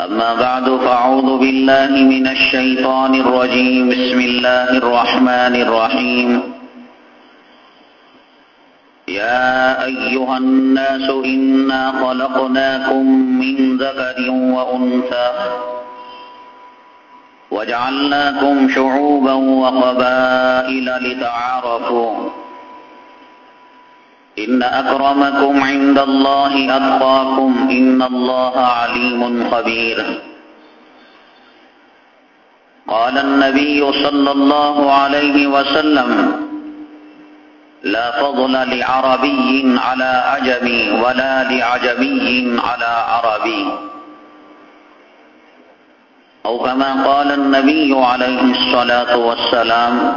أما بعد فأعوذ بالله من الشيطان الرجيم. بسم الله الرحمن الرحيم. يا أيها الناس إنا خلقناكم من ذكر وأنثى وجعلناكم شعوبا وقبائل لتعارفوا إن أكرمكم عند الله أتقاكم إن الله عليم خبير. قال النبي صلى الله عليه وسلم لا فضل لعربي على عجمي ولا لعجمي على عربي. أو كما قال النبي عليه الصلاة والسلام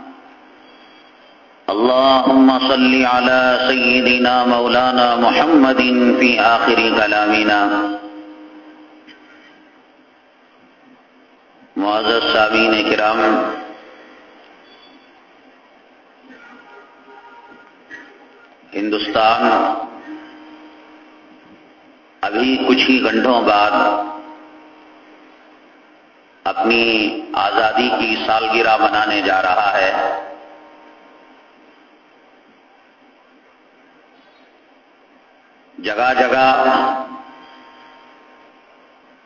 اللهم صل على سيدنا مولانا محمد في آخر كلامنا. معزز سامین کرام، ہندوستان ابھی کچھ ہی گھنٹوں بعد اپنی آزادی کی سالگرہ منانے جا رہا ہے۔ جگہ جگہ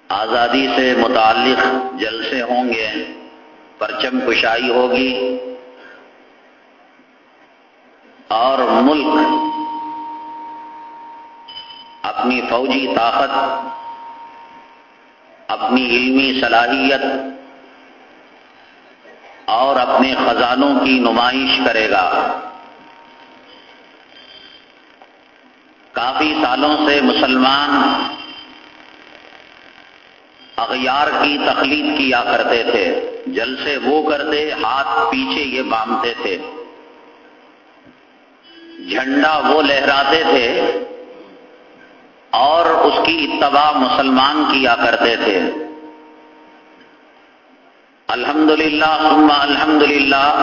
آزادی سے متعلق جلسے ہوں گے، پرچم کشائی ہوگی اور ملک اپنی فوجی طاقت، اپنی علمی صلاحیت اور اپنے خزانوں کی نمائش کرے گا۔ کافی سالوں سے مسلمان اغیار کی تخلیق کیا کرتے تھے۔ جلسے وہ کرتے، ہاتھ پیچھے یہ باندھتے تھے۔ جھنڈا وہ لہراتے تھے اور اس کی اتباع مسلمان کیا کرتے تھے۔ الحمدللہ، ثم الحمدللہ،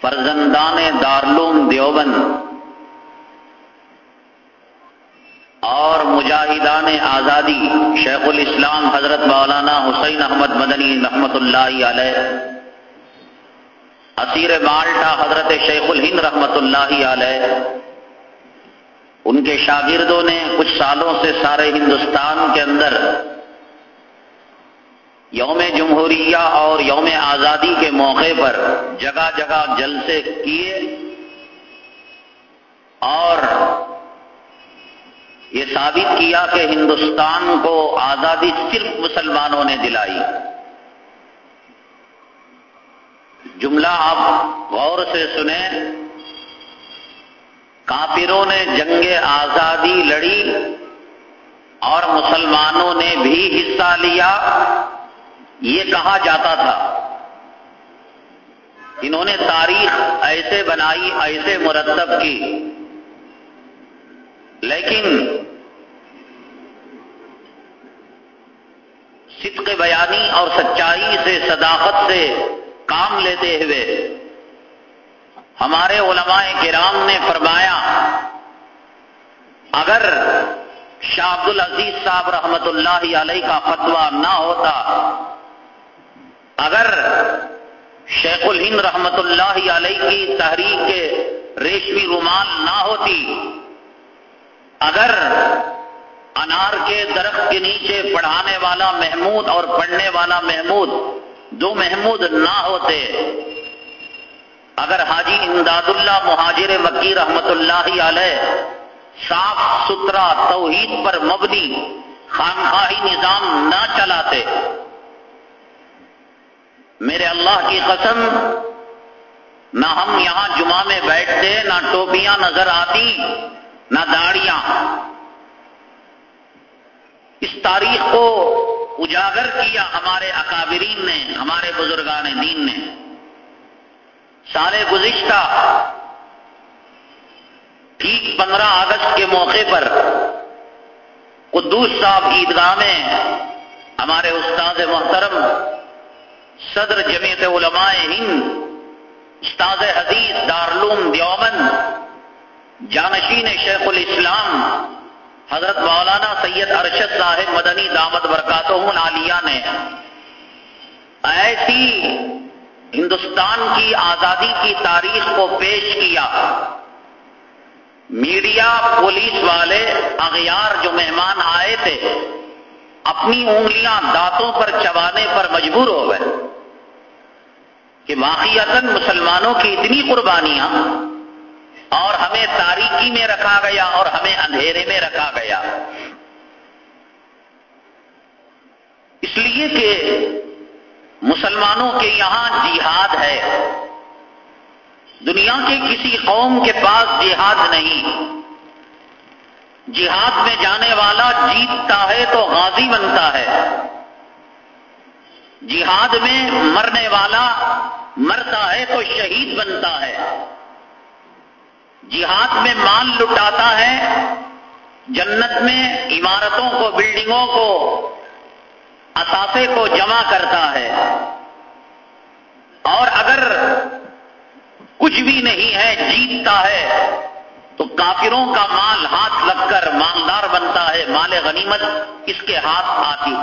فرزندان دارلوم دیوبند اور مجاہدان آزادی شیخ الاسلام حضرت مولانا حسین احمد مدنی رحمت اللہ علیہ، اسیر مالٹا حضرت شیخ الہند رحمت اللہ علیہ، ان کے شاگردوں نے کچھ سالوں سے سارے ہندوستان کے اندر یوم جمہوریہ اور یوم آزادی کے موقع پر جگہ جگہ جلسے کیے اور یہ ثابت کیا کہ ہندوستان کو آزادی صرف مسلمانوں نے دلائی۔ جملہ آپ غور سے سنیں۔ کافروں نے جنگ آزادی لڑی اور مسلمانوں نے بھی حصہ لیا۔ یہ کہا جاتا تھا۔ انہوں نے تاریخ ایسے بنائی، ایسے مرتب کی۔ لیکن صدق بیانی اور سچائی سے، صداقت سے کام لیتے ہوئے ہمارے علماء کرام نے فرمایا، اگر شاہ عبد العزیز صاحب رحمت اللہ علیہ کا فتویٰ نہ ہوتا، اگر شیخ الہند رحمت اللہ علیہ کی تحریک کے ریشمی رومال نہ ہوتی اگر انار کے درخت کے نیچے پڑھانے والا محمود اور پڑھنے والا محمود دو محمود نہ ہوتے، اگر حاجی امداد اللہ مہاجر مکی رحمت اللہ علیہ صاف ستھرا توحید پر مبنی خانخواہی نظام نہ چلاتے، میرے اللہ کی قسم، نہ ہم یہاں جمعہ میں بیٹھتے، نہ ٹوپیاں نظر آتی نہ داڑیاں۔ اس تاریخ کو اجاگر کیا ہمارے اکابرین نے، ہمارے بزرگان دین نے۔ سال گزشتہ ٹھیک پندرہ اگست کے موقع پر قدوس صاحب عیدگاہ میں ہمارے استاد محترم، صدر جمیعت علماء ہند استاد حدیث دارالعلوم دیوبند جانشین شیخ الاسلام حضرت مولانا سید ارشد صاحب مدنی دامت برکاتہ عالیہ نے ایسی ہندوستان کی آزادی کی تاریخ کو پیش کیا۔ میڈیا، پولیس والے، اغیار جو مہمان آئے تھے، اپنی انگلیاں دانتوں پر چبانے پر مجبور ہو گئے کہ واقعات مسلمانوں کی اتنی قربانیاں اور ہمیں تاریکی میں رکھا گیا اور ہمیں اندھیرے میں رکھا گیا۔ اس لیے کہ مسلمانوں کے یہاں جہاد ہے۔ دنیا کے کسی قوم کے پاس جہاد نہیں۔ جہاد میں جانے والا جیتتا ہے تو غازی بنتا ہے۔ جہاد میں مرنے والا مرتا ہے تو شہید بنتا ہے۔ جہاد میں مال لٹاتا ہے، جنت میں عمارتوں کو، بلڈنگوں کو اثاثے کو جمع کرتا ہے۔ اور اگر کچھ بھی نہیں ہے، جیتتا ہے، تو کافروں کا مال ہاتھ لگ کر مالدار بنتا ہے۔ مال غنیمت اس کے ہاتھ آتی۔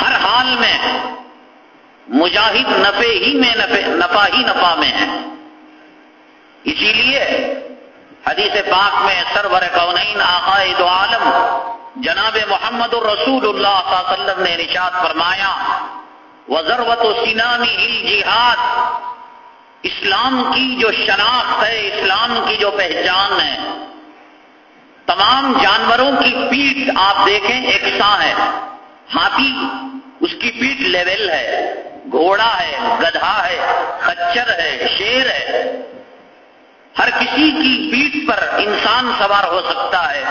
ہر حال میں مجاہد نفے ہی میں نفا ہی نفا میں ہے۔ اسی لیے حدیث پاک میں سرور کونین آقائد عالم جناب محمد الرسول اللہ صلی اللہ علیہ وسلم نے نشاد فرمایا وزروت و سینانی ہل جہاد اسلام کی جو شناخت ہے، اسلام کی جو پہچان ہے، تمام جانوروں کی پیٹ آپ دیکھیں، ایک سا ہے۔ ہاتھی، اس کی پیٹ لیول ہے۔ گھوڑا ہے، گدھا ہے، خچر ہے، شیر ہے۔ ہر کسی کی پیٹ پر انسان سوار ہو سکتا ہے۔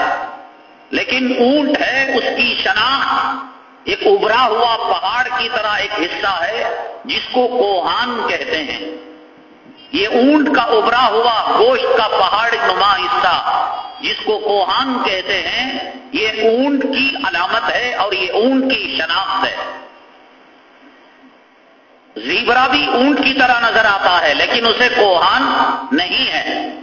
لیکن اونٹ ہے، اس کی شناخت ایک ابھرا ہوا پہاڑ کی طرح ایک حصہ ہے، جس کو کوہان کہتے ہیں۔ یہ اونٹ کا ابھرا ہوا گوشت کا پہاڑ نما حصہ، جس کو کوہان کہتے ہیں، یہ اونٹ کی علامت ہے اور یہ اونٹ کی شناخت ہے۔ زیبرا بھی اونٹ کی طرح نظر آتا ہے، لیکن اسے کوہان نہیں ہے۔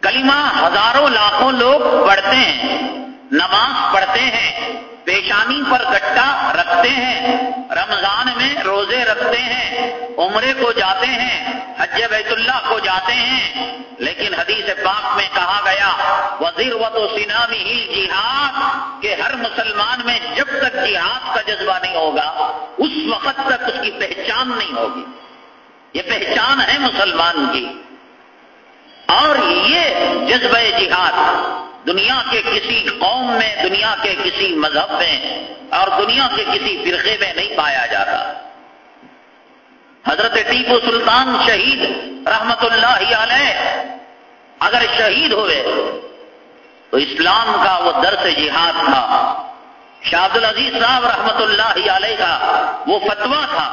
کلمہ ہزاروں لاکھوں لوگ پڑھتے ہیں۔ نماز پڑھتے ہیں، پیشانی پر گٹا رکھتے ہیں، رمضان میں روزے رکھتے ہیں، عمرے کو جاتے ہیں، حج بیت اللہ کو جاتے ہیں۔ لیکن حدیث پاک میں کہا گیا، وزیر و تو سینامی ہی جہاد، کہ ہر مسلمان میں جب تک جہاد کا جذبہ نہیں ہوگا، اس وقت تک اس کی پہچان نہیں ہوگی۔ یہ پہچان ہے مسلمان کی۔ اور یہ جذبہ جہاد دنیا کے کسی قوم میں، دنیا کے کسی مذہب میں اور دنیا کے کسی فرقے میں نہیں پایا جاتا۔ حضرت ٹیپو سلطان شہید رحمت اللہ علیہ اگر شہید ہوئے تو اسلام کا وہ درس جہاد تھا۔ شاہد العزیز صاحب رحمت اللہ علیہ کا وہ فتویٰ تھا۔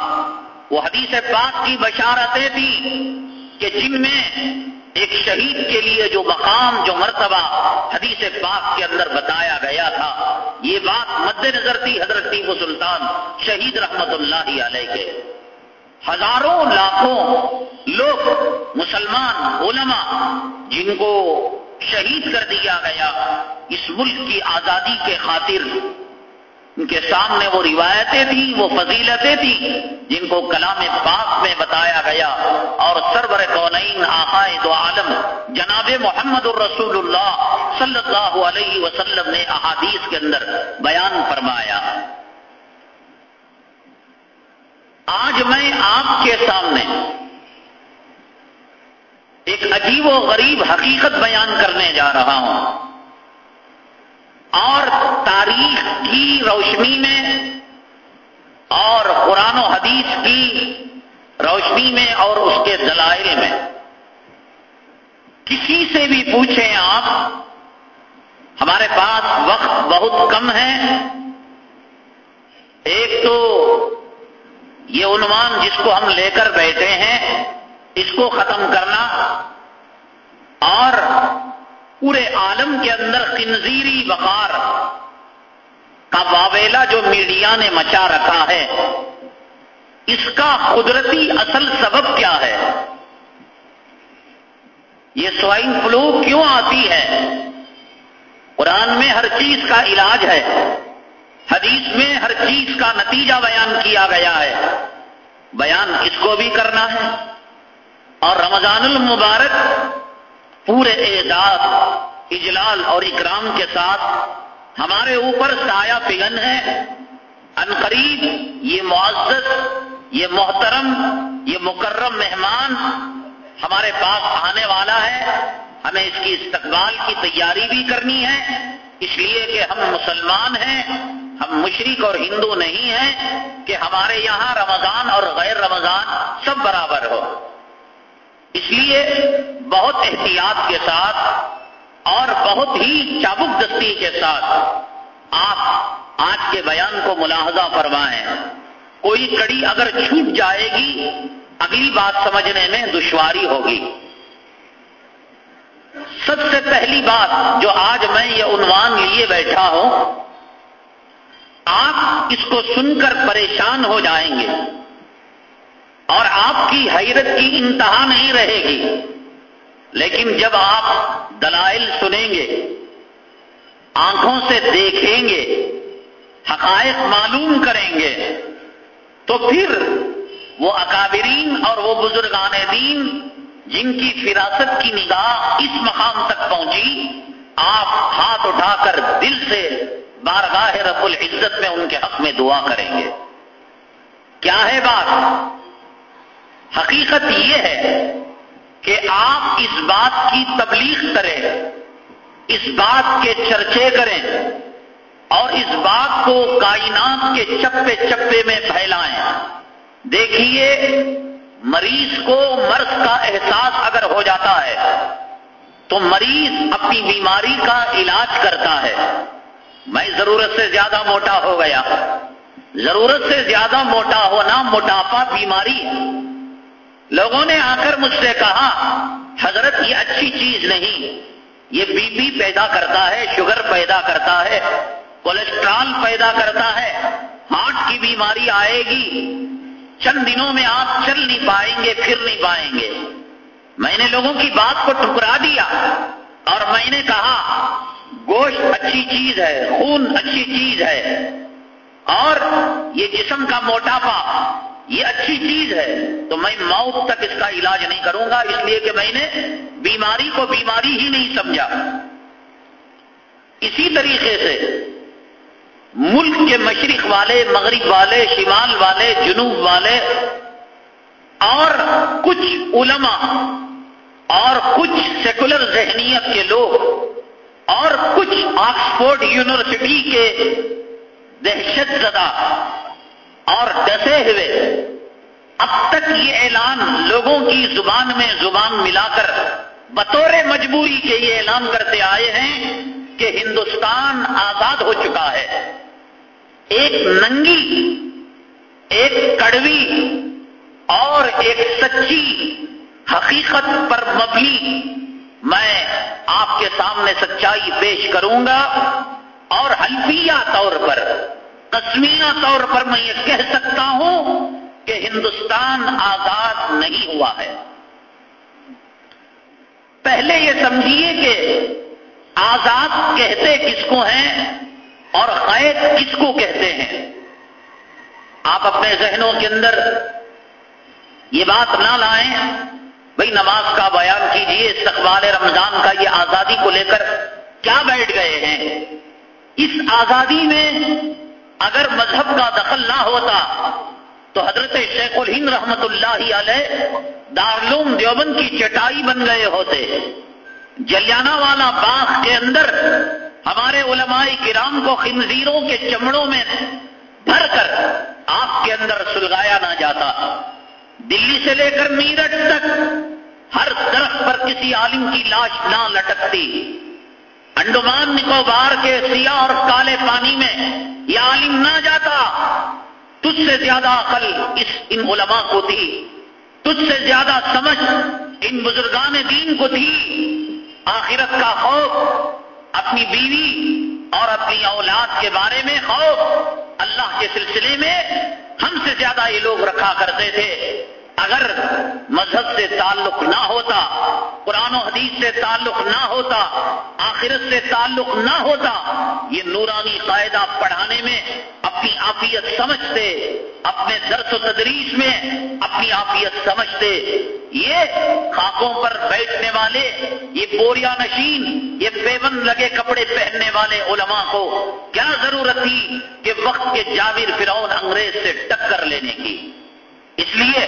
وہ حدیث پاک کی بشارتیں تھیں کہ جن میں ایک شہید کے لیے جو مقام، جو مرتبہ حدیث پاک کے اندر بتایا گیا تھا، یہ بات مد نظر تھی حضرت ٹیپو سلطان شہید رحمت اللہ علیہ کے۔ ہزاروں، لاکھوں لوگ، مسلمان، علماء، جن کو شہید کر دیا گیا اس ملک کی آزادی کے خاطر ان کے سامنے وہ روایتیں تھیں، وہ فضیلتیں تھیں، جن کو کلام پاک میں بتایا گیا۔ اور سرور کونین آقائد عالم، جناب محمد الرسول اللہ صلی اللہ علیہ وسلم نے احادیث کے اندر بیان فرمایا۔ آج میں آپ کے سامنے ایک عجیب و غریب حقیقت بیان کرنے جا رہا ہوں۔ اور تاریخ کی روشنی میں اور قرآن و حدیث کی روشنی میں اور اس کے دلائل میں۔ کسی سے بھی پوچھیں آپ، ہمارے پاس وقت بہت کم ہے۔ ایک تو یہ عنوان جس کو ہم لے کر بیٹھے ہیں، اس کو ختم کرنا اور پورے عالم کے اندر خنزیری وقار کا واویلا جو میڈیا نے مچا رکھا ہے، اس کا قدرتی اصل سبب کیا ہے؟ یہ سوائن فلو کیوں آتی ہے؟ قرآن میں ہر چیز کا علاج ہے، حدیث میں ہر چیز کا نتیجہ بیان کیا گیا ہے۔ بیان اس کو بھی کرنا ہے۔ اور رمضان المبارک پورے اعداد اجلال اور اکرام کے ساتھ ہمارے اوپر سایہ پگن ہے۔ قریب یہ معزز، یہ محترم، یہ مکرم مہمان ہمارے پاس آنے والا ہے۔ ہمیں اس کی استقبال کی تیاری بھی کرنی ہے۔ اس لیے کہ ہم مسلمان ہیں، ہم مشرق اور ہندو نہیں ہیں کہ ہمارے یہاں رمضان اور غیر رمضان سب برابر ہو۔ اس لیے بہت احتیاط کے ساتھ اور بہت ہی چابک دستی کے ساتھ آپ آج کے بیان کو ملاحظہ فرمائیں۔ کوئی کڑی اگر چھوٹ جائے گی، اگلی بات سمجھنے میں دشواری ہوگی۔ سب سے پہلی بات جو آج میں یہ عنوان لیے بیٹھا ہوں، آپ اس کو سن کر پریشان ہو جائیں گے۔ اور آپ کی حیرت کی انتہا نہیں رہے گی۔ لیکن جب آپ دلائل سنیں گے، آنکھوں سے دیکھیں گے، حقائق معلوم کریں گے، تو پھر وہ اکابرین اور وہ بزرگان دین جن کی فراست کی نگاہ اس مقام تک پہنچی، آپ ہاتھ اٹھا کر دل سے بارگاہ رب العزت میں ان کے حق میں دعا کریں گے۔ کیا ہے بات؟ حقیقت یہ ہے کہ آپ اس بات کی تبلیغ کریں، اس بات کے چرچے کریں اور اس بات کو کائنات کے چپے چپے میں پھیلائیں۔ دیکھیے، مریض کو مرض کا احساس اگر ہو جاتا ہے، تو مریض اپنی بیماری کا علاج کرتا ہے۔ میں ضرورت سے زیادہ موٹا ہو گیا۔ ضرورت سے زیادہ موٹا ہونا موٹاپا بیماری ہے لوگوں نے آ کر مجھ سے کہا، حضرت، یہ اچھی چیز نہیں۔ یہ بی پی پیدا کرتا ہے، شوگر پیدا کرتا ہے کولیسٹرال پیدا کرتا ہے، ہارٹ کی بیماری آئے گی۔ چند دنوں میں آپ چل نہیں پائیں گے، پھر نہیں پائیں گے۔ میں نے لوگوں کی بات کو ٹکرا دیا اور میں نے کہا، گوشت اچھی چیز ہے، خون اچھی چیز ہے۔ اور یہ جسم کا موٹاپا یہ اچھی چیز ہے۔ تو میں موت تک اس کا علاج نہیں کروں گا، اس لیے کہ میں نے بیماری کو بیماری ہی نہیں سمجھا۔ اسی طریقے سے ملک کے مشرق والے، مغرب والے، شمال والے، جنوب والے اور کچھ علماء اور کچھ سیکولر ذہنیت کے لوگ اور کچھ آکسفورڈ یونیورسٹی کے دہشت زدہ اور ڈسے ہوئے اب تک یہ اعلان لوگوں کی زبان میں زبان ملا کر بطور مجبوری کے یہ اعلان کرتے آئے ہیں کہ ہندوستان آزاد ہو چکا ہے۔ ایک ننگی، ایک کڑوی اور ایک سچی حقیقت پر مبنی میں آپ کے سامنے سچائی پیش کروں گا اور حلفیہ طور پر قسمیہ طور پر میں یہ کہہ سکتا ہوں کہ ہندوستان آزاد نہیں ہوا ہے۔ پہلے یہ سمجھیے کہ آزاد کہتے کس کو ہیں اور قید کس کو کہتے ہیں۔ آپ اپنے ذہنوں کے اندر یہ بات نہ لائیں۔ بھائی نماز کا بیان کیجیے، استقبال رمضان کا یہ آزادی کو لے کر کیا بیٹھ گئے ہیں۔ اس آزادی میں اگر مذہب کا دخل نہ ہوتا تو حضرت شیخ الہند رحمت اللہ علیہ دارلوم دیوبند کی چٹائی بن گئے ہوتے۔ جلیانہ والا باغ کے اندر ہمارے علماء کرام کو خنزیروں کے چمڑوں میں بھر کر آپ کے اندر سلگایا نہ جاتا۔ دلی سے لے کر میرٹھ تک ہر درخت پر کسی عالم کی لاش نہ لٹکتی۔ انڈمان نکوبار کے سیاہ اور کالے پانی میں یہ عالم نہ جاتا۔ تجھ سے زیادہ عقل اس ان علماء کو تھی تجھ سے زیادہ سمجھ ان بزرگان دین کو تھی آخرت کا خوف، اپنی بیوی اور اپنی اولاد کے بارے میں خوف۔ اللہ کے سلسلے میں ہم سے زیادہ یہ لوگ رکھا کرتے تھے۔ اگر مذہب سے تعلق نہ ہوتا، قرآن و حدیث سے تعلق نہ ہوتا، آخرت سے تعلق نہ ہوتا، یہ نورانی قاعدہ پڑھانے میں اپنی آفیت سمجھتے، اپنے درس و تدریس میں اپنی آفیت سمجھتے۔ یہ خاکوں پر بیٹھنے والے، یہ بوریا نشین، یہ پیون لگے کپڑے پہننے والے علماء کو کیا ضرورت تھی کہ وقت کے جاویر فرعون انگریز سے ٹکر لینے کی؟ اس لیے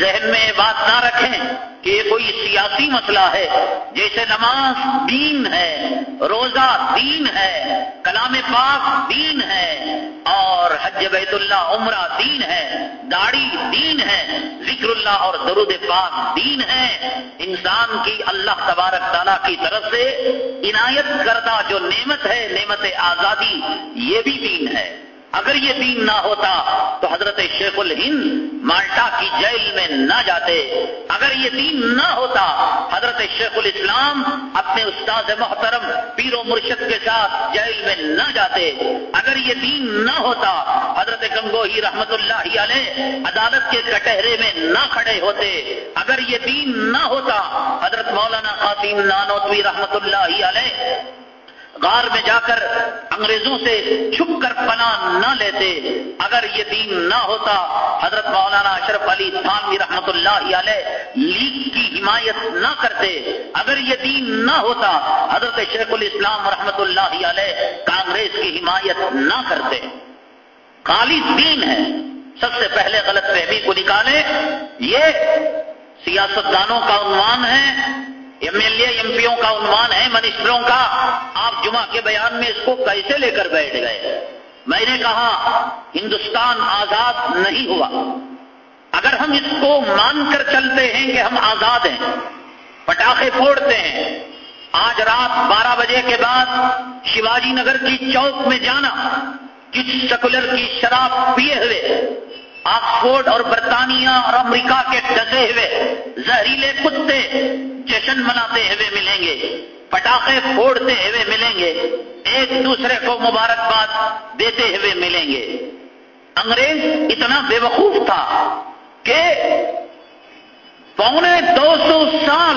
ذہن میں یہ بات نہ رکھیں کہ یہ کوئی سیاسی مسئلہ ہے، جیسے نماز دین ہے، روزہ دین ہے، کلام پاک دین ہے، اور حج بیت اللہ عمرہ دین ہے، داڑھی دین ہے، ذکر اللہ اور درود پاک دین ہے۔ انسان کی اللہ تبارک تعالیٰ کی طرف سے عنایت کردہ جو نعمت ہے، نعمت آزادی، یہ بھی دین ہے۔ اگر یہ دین نہ ہوتا تو حضرت شیخ الہند مالٹا کی جیل میں نہ جاتے۔ اگر یہ دین نہ ہوتا، حضرت شیخ الاسلام اپنے استاد محترم پیر و مرشد کے ساتھ جیل میں نہ جاتے۔ اگر یہ دین نہ ہوتا، حضرت گنگوہی رحمت اللہ علیہ عدالت کے کٹہرے میں نہ کھڑے ہوتے۔ اگر یہ دین نہ ہوتا، حضرت مولانا قاسم نانوتوی رحمت اللہ علیہ غار میں جا کر انگریزوں سے چھپ کر پناہ نہ لیتے۔ اگر یہ دین نہ ہوتا، حضرت مولانا اشرف علی تھانوی رحمت اللہ علیہ لیگ کی حمایت نہ کرتے۔ اگر یہ دین نہ ہوتا، حضرت شیخ الاسلام رحمت اللہ علیہ کانگریس کی حمایت نہ کرتے۔ خالد دین ہے۔ سب سے پہلے غلط فہمی کو نکالے یہ سیاستدانوں کا عنوان ہے۔ ایم ایل اے ایم پیوں کا عنوان ہے، منسٹروں کا۔ آپ جمعہ کے بیان میں اس کو کیسے لے کر بیٹھ گئے؟ میں نے کہا، ہندوستان آزاد نہیں ہوا۔ اگر ہم اس کو مان کر چلتے ہیں کہ ہم آزاد ہیں، پٹاخے پھوڑتے ہیں، آج رات بارہ بجے کے بعد شیواجی نگر کی چوک میں جانا کس سیکولر کی شراب پیے ہوئے، آکسفورڈ اور برطانیہ اور امریکہ کے ڈسے ہوئے، زہریلے کتے جشن مناتے ہوئے ملیں گے، پٹاخے پھوڑتے ہوئے ملیں گے، ایک دوسرے کو مبارکباد دیتے ہوئے ملیں گے۔ انگریز اتنا بے وقوف تھا کہ پونے دو سو سال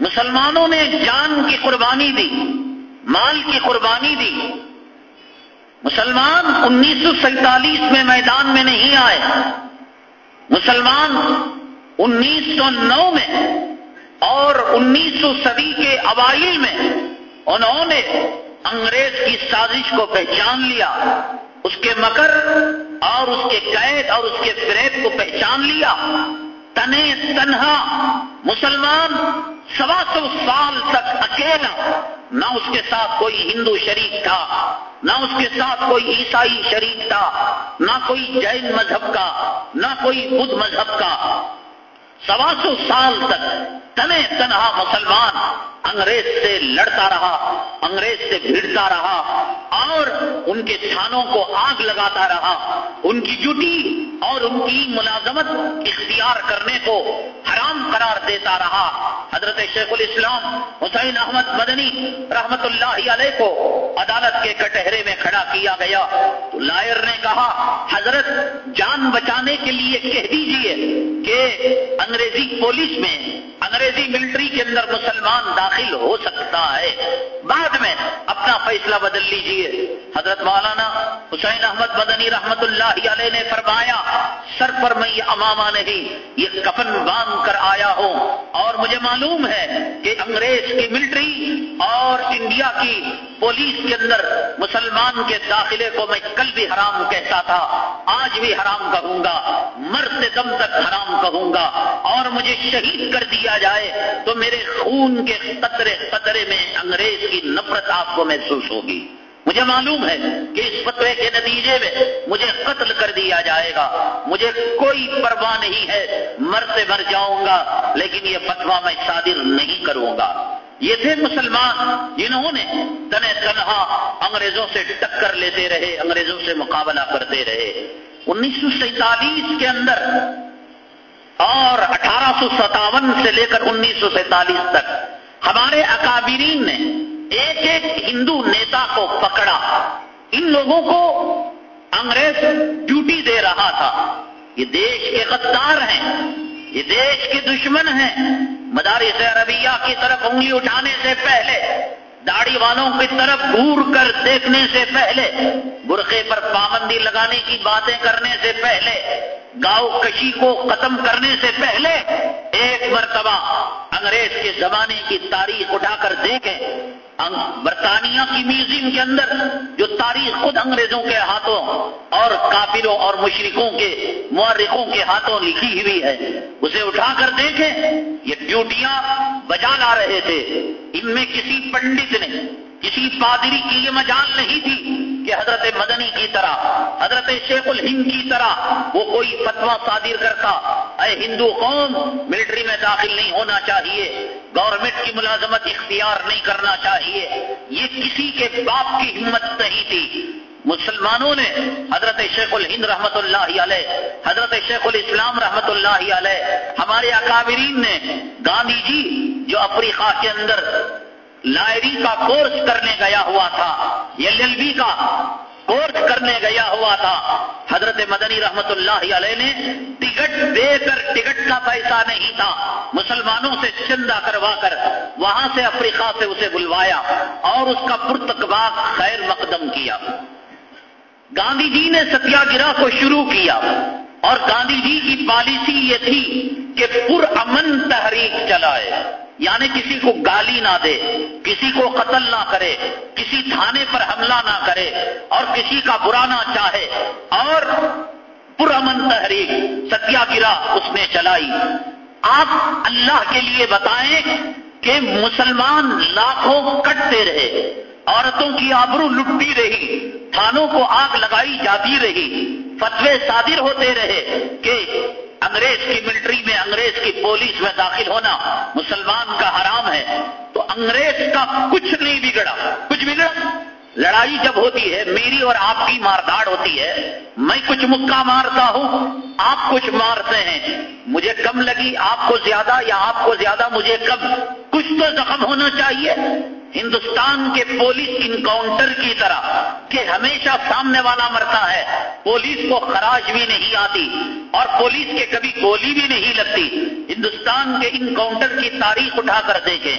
مسلمانوں نے جان کی قربانی دی، مال کی قربانی دی۔ مسلمان انیس سو سینتالیس میں میدان میں نہیں آئے۔ مسلمان انیس سو نو میں اور انیس سو صدی کے اوائل میں انہوں نے انگریز کی سازش کو پہچان لیا، اس کے مکر اور اس کے قید اور اس کے فریب کو پہچان لیا۔ تنے تنہا مسلمان سوا سو سال تک اکیلا، نہ اس کے ساتھ کوئی ہندو شریک تھا، نہ اس کے ساتھ کوئی عیسائی شریک تھا، نہ کوئی جین مذہب کا، نہ کوئی بدھ مذہب کا۔ سوا سو سال تک تنے تنہا مسلمان انگریز سے لڑتا رہا، انگریز سے بھیڑتا رہا اور ان کے تھانوں کو آگ لگاتا رہا۔ ان کی جٹی اور ان کی ملازمت اختیار کرنے کو حرام قرار دیتا رہا۔ حضرت شیخ الاسلام حسین احمد مدنی رحمت اللہ علیہ کو عدالت کے کٹہرے میں کھڑا کیا گیا۔ تو لائر نے کہا، حضرت جان بچانے کے لیے کہہ دیجیے کہ انگریزی پولیس میں، انگریزی ملٹری کے اندر مسلمان داخل ہو سکتا ہے۔ بعد میں اپنا فیصلہ بدل لیجیے۔ حضرت مولانا حسین احمد مدنی رحمت اللہ علیہ نے فرمایا، سر پر میں یہ امامہ نہیں، یہ کفن باندھ کر آیا ہوں۔ اور مجھے معلوم ہے کہ انگریز کی ملٹری اور انڈیا کی پولیس کے اندر مسلمان کے داخلے کو میں کل بھی حرام کہتا تھا، آج بھی حرام کہوں گا۔ مرتے دم تک حرام کہوں گا۔ اور مجھے شہید کر دیا جائے تو میرے خون کے قطرے قطرے میں انگریز کی نفرت آپ کو محسوس ہوگی۔ مجھے معلوم ہے کہ اس فتوے کے نتیجے میں مجھے قتل کر دیا جائے گا۔ مجھے کوئی پرواہ نہیں ہے، مرتے مر جاؤں گا، لیکن یہ فتوا میں صادر نہیں کروں گا۔ یہ تھے مسلمان جنہوں نے تنہ تنہا انگریزوں سے ٹکر لیتے رہے، انگریزوں سے مقابلہ کرتے رہے۔ انیس سو سینتالیس کے اندر اور اٹھارہ سو ستاون سے لے کر انیس سو سینتالیس تک ہمارے اکابرین نے ایک ایک ہندو نیتا کو پکڑا۔ ان لوگوں کو انگریز ڈیوٹی دے رہا تھا۔ یہ دیش کے غدار ہیں۔ یہ دیش کے دشمن ہیں۔ مدارس عربیہ کی طرف انگلی اٹھانے سے پہلے داڑھی والوں کی طرف گور کر دیکھنے سے پہلے، برقعے پر پابندی لگانے کی باتیں کرنے سے پہلے، گاؤں کشی کو ختم کرنے سے پہلے ایک مرتبہ انگریز کے زمانے کی تاریخ اٹھا کر دیکھیں۔ برطانیہ کی میوزیم کے اندر جو تاریخ خود انگریزوں کے ہاتھوں اور کافروں اور مشرقوں کے مورخوں کے ہاتھوں لکھی ہوئی ہے، اسے اٹھا کر دیکھیں، یہ ڈیوٹیاں بجا لا رہے تھے۔ ان میں کسی پنڈت نے کسی پادری کی یہ مجال نہیں تھی کہ حضرت مدنی کی طرح، حضرت شیخ الہند کی طرح وہ کوئی فتوا صادر کرتا، اے ہندو قوم، ملٹری میں داخل نہیں ہونا چاہیے گورنمنٹ کی ملازمت اختیار نہیں کرنا چاہیے۔ یہ کسی کے باپ کی ہمت نہیں تھی۔ مسلمانوں نے حضرت شیخ الہند رحمت اللہ علیہ، حضرت شیخ الاسلام رحمت اللہ علیہ، ہمارے اکابرین نے گاندھی جی جو افریقہ کے اندر لائری کا کورس کرنے گیا ہوا تھا ایل ایل بی کا کورس کرنے گیا ہوا تھا۔ حضرت مدنی رحمت اللہ علیہ نے ٹکٹ دے کر ٹکٹ کا پیسہ نہیں تھا۔ مسلمانوں سے چندہ کروا کر وہاں سے افریقہ سے اسے بلوایا اور اس کا پرتقباق خیر مقدم کیا۔ گاندھی جی نے ستیا گرا کو شروع کیا اور گاندھی جی کی پالیسی یہ تھی کہ پر امن تحریک چلائے۔ یعنی کسی کو گالی نہ دے، کسی کو قتل نہ کرے، کسی تھانے پر حملہ نہ کرے اور کسی کا برا نہ چاہے اور پرامن تحریک ستیا گرا اس نے چلائی۔ آپ اللہ کے لیے بتائیں کہ مسلمان لاکھوں کٹتے رہے، عورتوں کی آبرو لٹتی رہی، تھانوں کو آگ لگائی جاتی رہی، فتوے صادر ہوتے رہے کہ انگریز کی ملٹری میں انگریز کی پولیس میں داخل ہونا مسلمان کا حرام ہے، تو انگریز کا کچھ نہیں بگڑا۔ کچھ بگڑا؟ لڑائی جب ہوتی ہے، میری اور آپ کی مارداڑ ہوتی ہے، میں کچھ مکہ مارتا ہوں، آپ کچھ مارتے ہیں۔ مجھے کم لگی، آپ کو زیادہ یا آپ کو زیادہ مجھے کم؟ کچھ تو زخم ہونا چاہیے۔ ہندوستان کے پولیس انکاؤنٹر کی طرح کہ ہمیشہ سامنے والا مرتا ہے، پولیس کو خراش بھی نہیں آتی اور پولیس کے کبھی گولی بھی نہیں لگتی۔ ہندوستان کے انکاؤنٹر کی تاریخ اٹھا کر دیکھیں،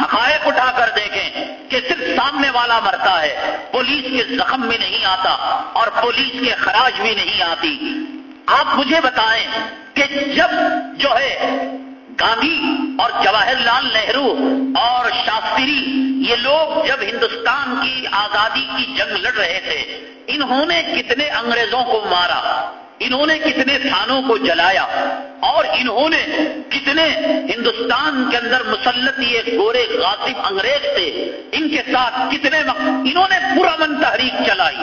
حقائق اٹھا کر دیکھیں کہ صرف سامنے والا مرتا ہے، پولیس کے زخم میں نہیں آتا اور پولیس کے خراش بھی نہیں آتی۔ آپ مجھے بتائیں کہ جب جو ہے گاندھی اور جواہر لال نہرو اور شاستری، یہ لوگ جب ہندوستان کی آزادی کی جنگ لڑ رہے تھے، انہوں نے کتنے انگریزوں کو مارا، انہوں نے کتنے تھانوں کو جلایا، اور انہوں نے کتنے ہندوستان کے اندر مسلط یہ گورے غاصب انگریز تھے، ان کے ساتھ کتنے انہوں نے پورا من تحریک چلائی۔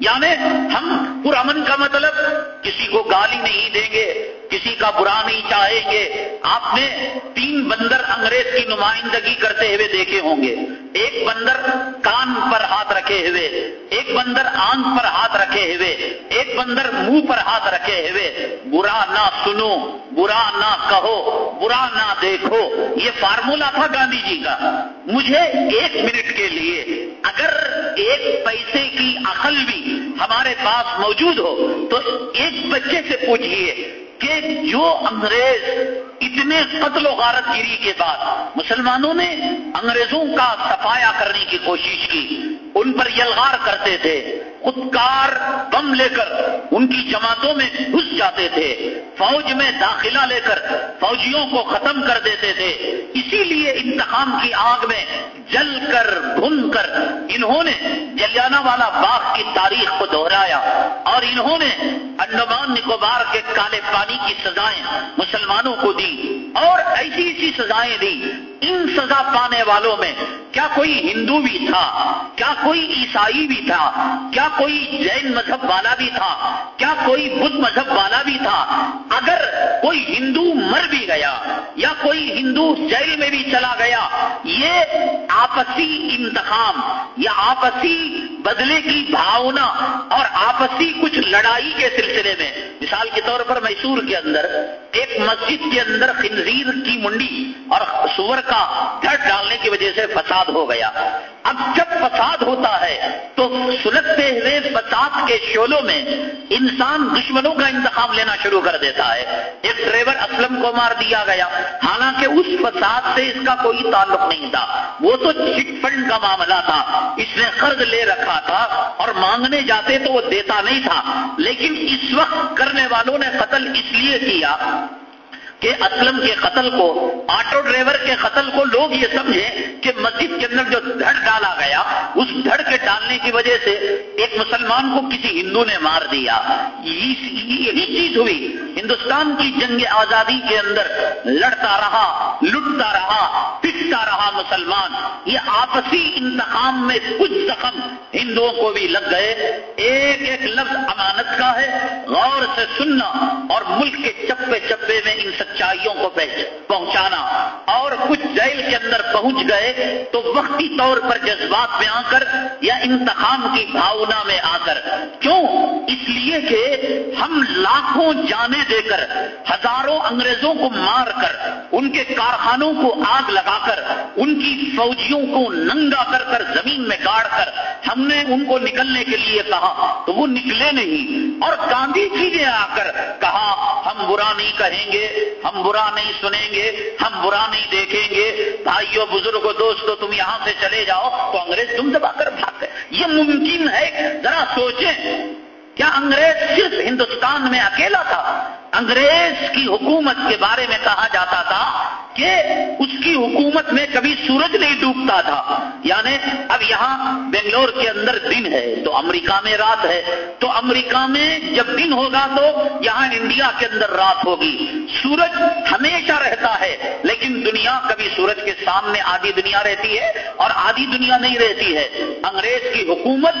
یعنی ہم پرامن کا مطلب کسی کو گالی نہیں دیں گے کسی کا برا نہیں چاہیں گے آپ نے تین بندر انگریز کی نمائندگی کرتے ہوئے دیکھے ہوں گے۔ ایک بندر کان پر ہاتھ رکھے ہوئے، ایک بندر آنکھ پر ہاتھ رکھے ہوئے، ایک بندر منہ پر ہاتھ رکھے ہوئے۔ برا نہ سنو، برا نہ کہو، برا نہ دیکھو۔ یہ فارمولا تھا گاندھی جی کا۔ مجھے ایک منٹ کے لیے اگر ایک پیسے کی عقل بھی ہمارے پاس موجود ہو، تو ایک بچے سے پوچھئے کہ جو انگریز اتنے قتل و غارت گیری کے بعد مسلمانوں نے انگریزوں کا صفایا کرنے کی کوشش کی، ان پر یلغار کرتے تھے، خودکار بم لے کر ان کی جماعتوں میں گھس جاتے تھے، فوج میں داخلہ لے کر فوجیوں کو ختم کر دیتے تھے۔ اسی لیے انتقام کی آگ میں جل کر بھن کر انہوں نے جلیانہ والا باغ کی تاریخ کو دہرایا اور انہوں نے انڈمان نکوبار کے کالے پانی کی سزائیں مسلمانوں کو دی اور ایسی ایسی سزائیں دی۔ ان سزا پانے والوں میں کیا کوئی ہندو بھی تھا؟ کیا کوئی عیسائی بھی تھا؟ کیا کوئی جین مذہب والا بھی تھا؟ کیا کوئی بدھ مذہب والا بھی تھا؟ اگر کوئی ہندو مر بھی گیا یا کوئی ہندو جیل میں بھی چلا گیا، یہ آپسی انتخاب یا آپسی بدلے کی بھاونا اور آپسی کچھ لڑائی کے سلسلے میں طور پر میسور کے اندر، ایک مسجد کے اندر خنزیر کی منڈی اور سور کا گھر ڈالنے کی وجہ سے فساد ہو گیا۔ اب جب فساد ہوتا ہے، تو سلگتے ہوئے فساد کے شولوں میں انسان دشمنوں کا انتخاب لینا شروع کر دیتا ہے۔ ایک ڈرائیور اسلم کو مار دیا گیا۔ حالانکہ اس فساد سے اس کا کوئی تعلق نہیں تھا۔ وہ تو چٹ فنڈ کا معاملہ تھا۔ اس نے قرض لے رکھا تھا اور مانگنے جاتے تو وہ دیتا نہیں تھا۔ لیکن اس وقت کرنے والوں نے قتل اس لیے کیا کہ اسلم کے قتل کو، آٹو ڈرائیور کے قتل کو لوگ یہ سمجھے کہ مسجد کے اندر جو دھڑ ڈالا گیا، اس دھڑ کے ڈالنے کی وجہ سے ایک مسلمان کو کسی ہندو نے مار دیا۔ یہی چیز ہوئی۔ ہندوستان کی جنگ آزادی کے اندر لڑتا رہا، لٹتا رہا، پٹتا رہا مسلمان۔ یہ آپسی انتقام میں کچھ زخم ہندوؤں کو بھی لگ گئے۔ ایک ایک لفظ امانت کا ہے۔ غور سے سننا اور ملک کے چپے چپے میں ان سچائیوں کو پہنچانا۔ اور کچھ جیل کے اندر پہنچ گئے تو وقتی طور پر جذبات میں آ کر یا انتخاب کی بھاونا میں آ کر۔ کیوں؟ اس لیے کہ ہم لاکھوں جانے دے کر، ہزاروں انگریزوں کو مار کر، ان کے کارخانوں کو آگ لگا کر، ان کی فوجیوں کو ننگا کر کر زمین میں گاڑ کر، ہم نے ان کو نکلنے کے لیے کہا، تو وہ نکلے نہیں۔ اور گاندھی جی نے آ کر کہا، ہم برا نہیں کہیں گے ہم برا نہیں سنیں گے، ہم برا نہیں دیکھیں گے۔ بھائیو بزرگ دوستو، تم یہاں سے چلے جاؤ تو انگریز تم دبا کر بھاگ گئے یہ ممکن ہے، ذرا سوچیں۔ کیا انگریز صرف ہندوستان میں اکیلا تھا؟ انگریز کی حکومت کے بارے میں کہا جاتا تھا کہ اس کی حکومت میں کبھی سورج نہیں ڈوبتا تھا۔ یعنی اب یہاں بنگلور کے اندر دن ہے، تو امریکہ میں رات ہے۔ تو امریکہ میں جب دن ہوگا تو یہاں انڈیا کے اندر رات ہوگی۔ سورج ہمیشہ رہتا ہے، لیکن دنیا کبھی سورج کے سامنے آدھی دنیا رہتی ہے اور آدھی دنیا نہیں رہتی ہے۔ انگریز کی حکومت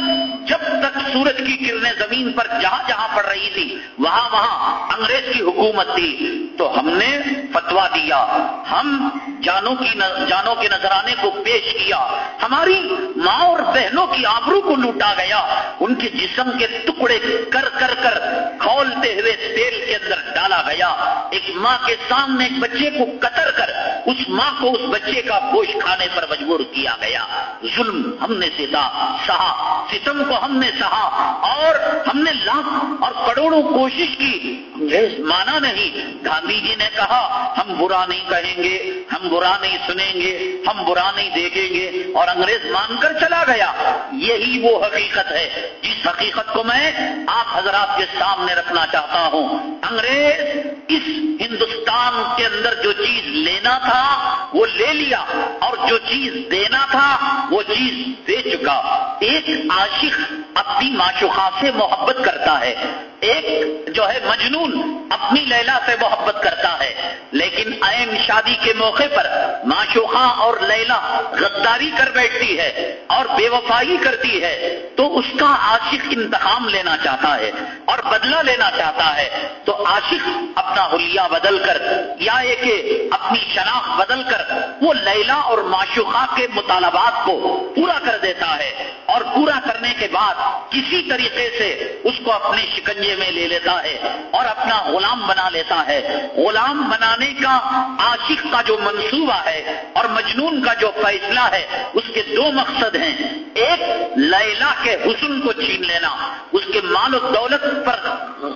جب تک سورج کی کرنیں زمین پر جہاں جہاں پڑ رہی تھی، وہاں وہاں انگریز کی حکومت تھی تو ہم نے فتوا دیا۔ ہم جانوں کی جانوں کے نذرانے کو پیش کیا۔ ہماری ماں اور بہنوں کی آبرو کو لوٹا گیا۔ ان کے جسم کے ٹکڑے کر کر کر کھولتے ہوئے تیل کے اندر ڈالا گیا۔ ایک ماں کے سامنے ایک بچے کو قطر کر اس ماں کو اس بچے کا گوشت کھانے پر مجبور کیا گیا۔ ظلم ہم نے سیدا سہا، ستم کو ہم نے سہا، اور ہم نے لاکھ اور کروڑوں کوشش کی۔ مانا نہیں۔ گاندھی جی نے کہا، ہم برا نہیں کہیں گے، ہم برا نہیں سنیں گے، ہم برا نہیں دیکھیں گے۔ اور انگریز مان کر چلا گیا۔ یہی وہ حقیقت ہے۔ جس حقیقت کو میں آپ حضرات کے سامنے رکھنا چاہتا ہوں۔ انگریز اس ہندوستان کے اندر جو چیز لینا تھا وہ لے لیا اور جو چیز دینا تھا، وہ چیز دے چکا۔ ایک عاشق اپنی معشوقہ سے محبت کرتا ہے۔ ایک جو ہے مجنون اپنی لیلا سے محبت کرتا ہے، لیکن عین شادی کے موقع پر معشوقہ اور لیلا غداری کر بیٹھتی ہے اور بے وفائی کرتی ہے، تو اس کا عاشق انتقام لینا چاہتا ہے اور بدلہ لینا چاہتا ہے۔ تو عاشق اپنا حلیہ بدل کر، یا ایک اپنی شناخت بدل کر، وہ لیلا اور معشوقہ کے مطالبات کو پورا کر دیتا ہے اور پورا کرنے کے بعد کسی طریقے سے اس کو اپنے شکنجے میں لے لیتا ہے اور اپنا غلام بنا لیتا ہے۔ غلام بنانے کا عاشق کا جو منصوبہ ہے اور مجنون کا جو فیصلہ ہے، اس کے دو مقصد ہیں۔ ایک لیلا کے حسن کو چھین لینا، اس کے مال و دولت پر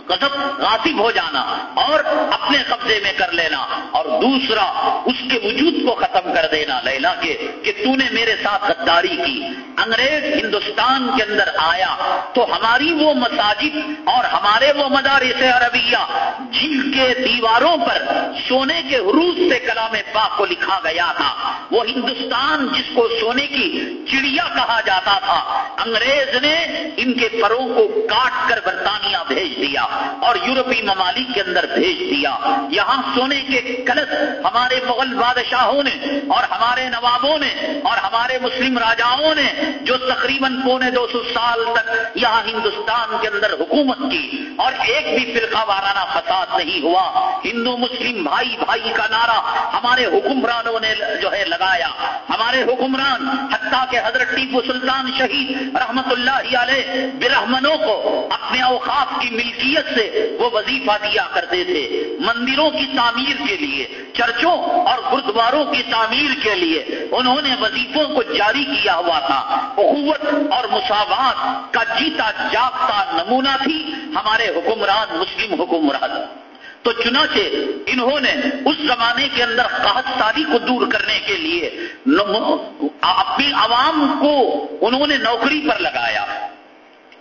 غضب غاصب ہو جانا اور اپنے قبضے میں کر لینا۔ اور دوسرا، اس کے وجود کو ختم کر دینا لیلا کے، کہ تو نے میرے ساتھ غداری کی۔ انگریز ہندوستان کے اندر آیا تو ہماری وہ مساجد اور ہمارے وہ مدارس عربیہ جن کے دیواروں پر سونے کے حروف سے کلام پاک کو لکھا گیا تھا، وہ ہندوستان جس کو سونے کی چڑیا کہا جاتا تھا، انگریز نے ان کے پروں کو کاٹ کر برطانیہ بھیج دیا اور یورپی ممالک کے اندر بھیج دیا۔ یہاں سونے کے کلس ہمارے مغل بادشاہوں نے اور ہمارے نوابوں نے اور ہمارے مسلم راجاؤں نے جو تقریباً پونے دو سو سال تک یہاں ہندوستان کے اندر حکومت کی۔ اور ایک بھی فرقہ وارانہ فساد نہیں ہوا۔ ہندو، مسلم، بھائی بھائی کا نعرہ ہمارے حکمرانوں نے جو ہے لگایا۔ ہمارے حکمران، حتیٰ کہ حضرت ٹیپو سلطان شہید رحمت اللہ علیہ برہمنوں کو اپنے اوقاف کی ملکیت سے وہ وظیفہ دیا کرتے تھے۔ مندروں کی تعمیر کے لیے، چرچوں اور گردواروں کی تعمیر کے لیے انہوں نے وظیفوں کو جاری کیا ہوا تھا۔ اخوت اور مساوات کا جیتا جاگتا نمونہ تھی۔ ہمارے حکمران مسلم حکمران۔ تو چنانچہ انہوں نے اس زمانے کے اندر قحط سالی کو دور کرنے کے لیے اپنی عوام کو انہوں نے نوکری پر لگایا۔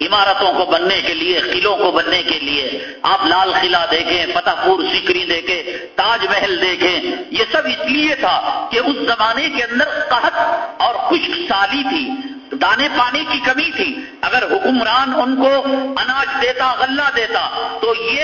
عمارتوں کو بننے کے لیے، قلعوں کو بننے کے لیے۔ آپ لال قلعہ دیکھیں، فتح پور سکری دیکھیں، تاج محل دیکھیں۔ یہ سب اس لیے تھا کہ اس زمانے کے اندر قحط اور خشک سالی تھی۔ دانے پانی کی کمی تھی۔ اگر حکمران ان کو اناج دیتا، غلہ دیتا، تو یہ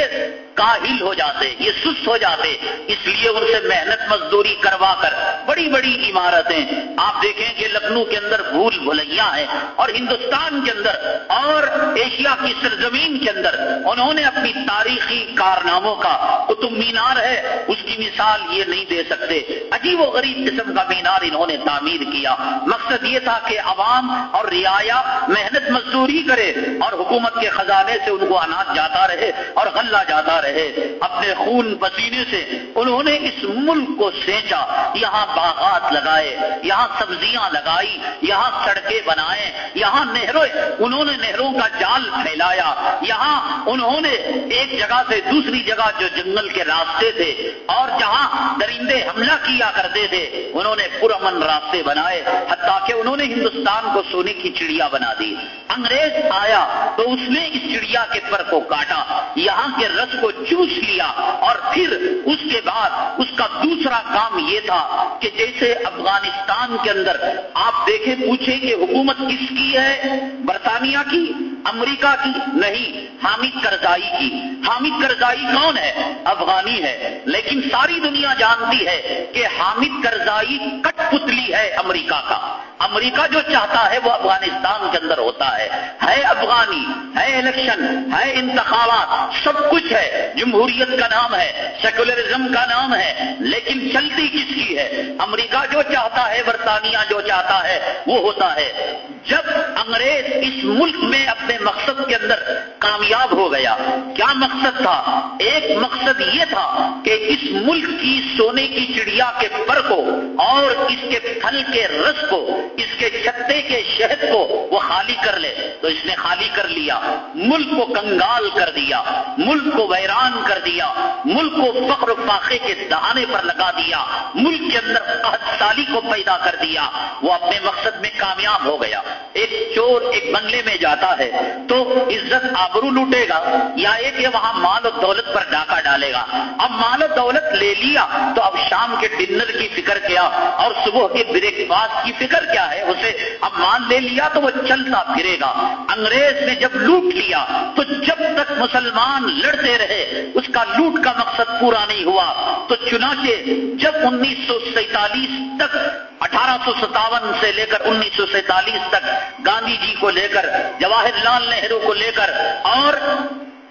کاہل ہو جاتے، یہ سست ہو جاتے۔ اس لیے ان سے محنت مزدوری کروا کر بڑی بڑی عمارتیں۔ آپ دیکھیں کہ لکھنؤ کے اندر بھول بھلیاں ہیں اور ہندوستان کے اندر اور ایشیا کی سرزمین کے اندر انہوں نے اپنی تاریخی کارناموں کا قطب مینار ہے۔ اس کی مثال یہ نہیں دے سکتے۔ عجیب و غریب قسم کا مینار انہوں نے تعمیر کیا۔ مقصد یہ تھا کہ عوام اور رعایا محنت مزدوری کرے اور حکومت کے خزانے سے ان کو اناج جاتا رہے اور غلہ جاتا رہے رہے اپنے خون پسینے سے انہوں نے اس ملک کو سینچا، یہاں باغات لگائے، یہاں سبزیاں لگائی، یہاں سڑکیں بنائے، یہاں نہروں انہوں نے نہروں کا جال پھیلایا، یہاں انہوں نے ایک جگہ سے دوسری جگہ جو جنگل کے راستے تھے اور جہاں درندے حملہ کیا کرتے تھے، انہوں نے پرامن راستے بنائے، حتیٰ کہ انہوں نے ہندوستان کو سونے کی چڑیا بنا دی۔ انگریز آیا تو اس نے اس چڑیا کے پر کو کاٹا، یہاں کے رس کو چوس لیا اور پھر اس کے بعد اس کا دوسرا کام یہ تھا کہ جیسے افغانستان کے اندر آپ دیکھیں، پوچھیں کہ حکومت کس کی ہے؟ برطانیہ کی۔ امریکہ کی نہیں، حامد کرزائی کی۔ حامد کرزائی کون ہے؟ افغانی ہے۔ لیکن ساری دنیا جانتی ہے کہ حامد کرزائی کٹ پتلی ہے امریکہ کا۔ امریکہ جو چاہتا ہے وہ افغانستان کے اندر ہوتا ہے۔ ہے افغانی، ہے الیکشن، ہے انتخابات، سب کچھ ہے۔ جمہوریت کا نام ہے، سیکولرزم کا نام ہے۔ لیکن چلتی کس کی ہے؟ امریکہ جو چاہتا ہے، برطانیہ جو چاہتا ہے، وہ ہوتا ہے۔ جب انگریز اس ملک میں اپنے مقصد کے اندر کامیاب ہو گیا۔ کیا مقصد تھا؟ ایک مقصد یہ تھا کہ اس ملک کی سونے کی چڑیا کے پر کو اور اس کے پھل کے رس کو، اس کے چھتے کے شہد کو وہ خالی کر لے۔ تو اس نے خالی کر لیا، ملک کو کنگال کر دیا، ملک کو ویران کر دیا، ملک کو فخر فاقے کے دہانے پر لگا دیا، ملک کے اندر قحط سالی کو پیدا کر دیا۔ وہ اپنے مقصد میں کامیاب ہو گیا۔ ایک چور ایک بنگلے میں جاتا ہے تو عزت آبرو لوٹے گا یا ایک یہ وہاں مال و دولت پر ڈاکہ ڈالے گا اب مال و دولت لے لیا تو اب شام کے ڈنر کی فکر کیا اور صبح کے بریک فاسٹ کی فکر کیا ہے اسے اب مال لے لیا تو وہ چلتا پھرے گا انگریز نے جب لوٹ لیا تو جب تک مسلمان لڑتے رہے اس کا لوٹ کا مقصد پورا نہیں ہوا تو چنانچہ جب انیس سو سینتالیس تک اٹھارہ سو ستاون سے لے کر انیس سو سینتالیس تک گاندھی جی کو لے کر جواہر لال نہرو کو لے کر اور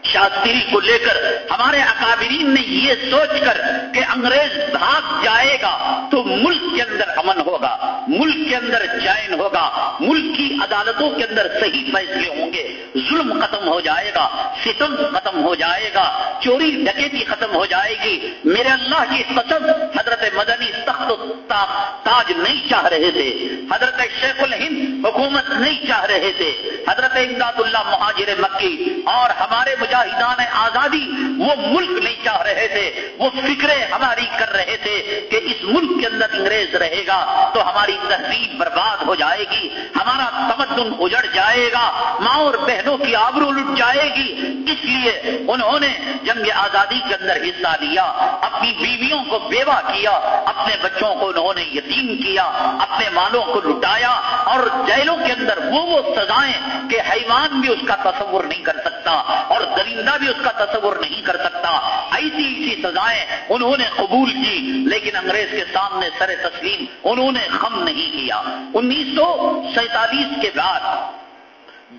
شاستری کو لے کر ہمارے اکابرین نے یہ سوچ کر کہ انگریز بھاگ جائے گا تو ملک کے اندر امن ہوگا، ملک کے اندر چین ہوگا، ملک کی عدالتوں کے اندر صحیح فیصلے ہوں گے، ظلم ختم ہو جائے گا، ستم ختم ہو جائے گا، چوری ڈکیتی ختم ہو جائے گی۔ میرے اللہ کی قسم، حضرت مدنی تخت تاج نہیں چاہ رہے تھے۔ حضرت شیخ الہند حکومت نہیں چاہ رہے تھے۔ حضرت امداد اللہ مہاجر مکی اور ہمارے مجھے مجاہدان آزادی وہ ملک نہیں چاہ رہے تھے، وہ فکریں ہماری کر رہے تھے کہ اس ملک کے اندر انگریز رہے گا تو ہماری تہذیب برباد ہو جائے گی، ہمارا تمدن اجڑ جائے گا، ماں اور بہنوں کی آبرو لٹ جائے گی۔ اس لیے انہوں نے جنگ آزادی کے اندر حصہ لیا، اپنی بیویوں کو بیوہ کیا، اپنے بچوں کو انہوں نے یتیم کیا، اپنے مالوں کو لٹایا اور جیلوں کے اندر وہ وہ سزائیں کہ حیوان بھی اس کا تصور نہیں کر سکتا اور درندہ بھی اس کا تصور نہیں کر سکتا۔ ایسی ایسی سزائیں انہوں نے قبول کی، لیکن انگریز کے سامنے سر تسلیم انہوں نے خم نہیں کیا۔ انیس سو سینتالیس کے بعد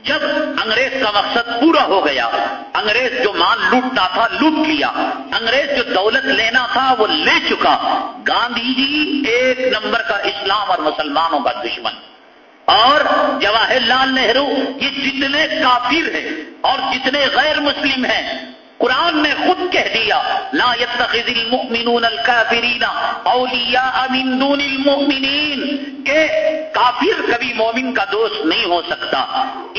جب انگریز کا مقصد پورا ہو گیا، انگریز جو مال لوٹتا تھا، لوٹ لیا۔ انگریز جو دولت لینا تھا، وہ لے چکا۔ گاندھی جی ایک نمبر کا اسلام اور مسلمانوں کا دشمن۔ اور جواہر لال نہرو، یہ جتنے کافر ہیں اور جتنے غیر مسلم ہیں، قرآن نے خود کہہ دیا، لا يتخذ المؤمنون الكافرین اولیاء من دون المؤمنین، کہ کافر کبھی مومن کا دوست نہیں ہو سکتا۔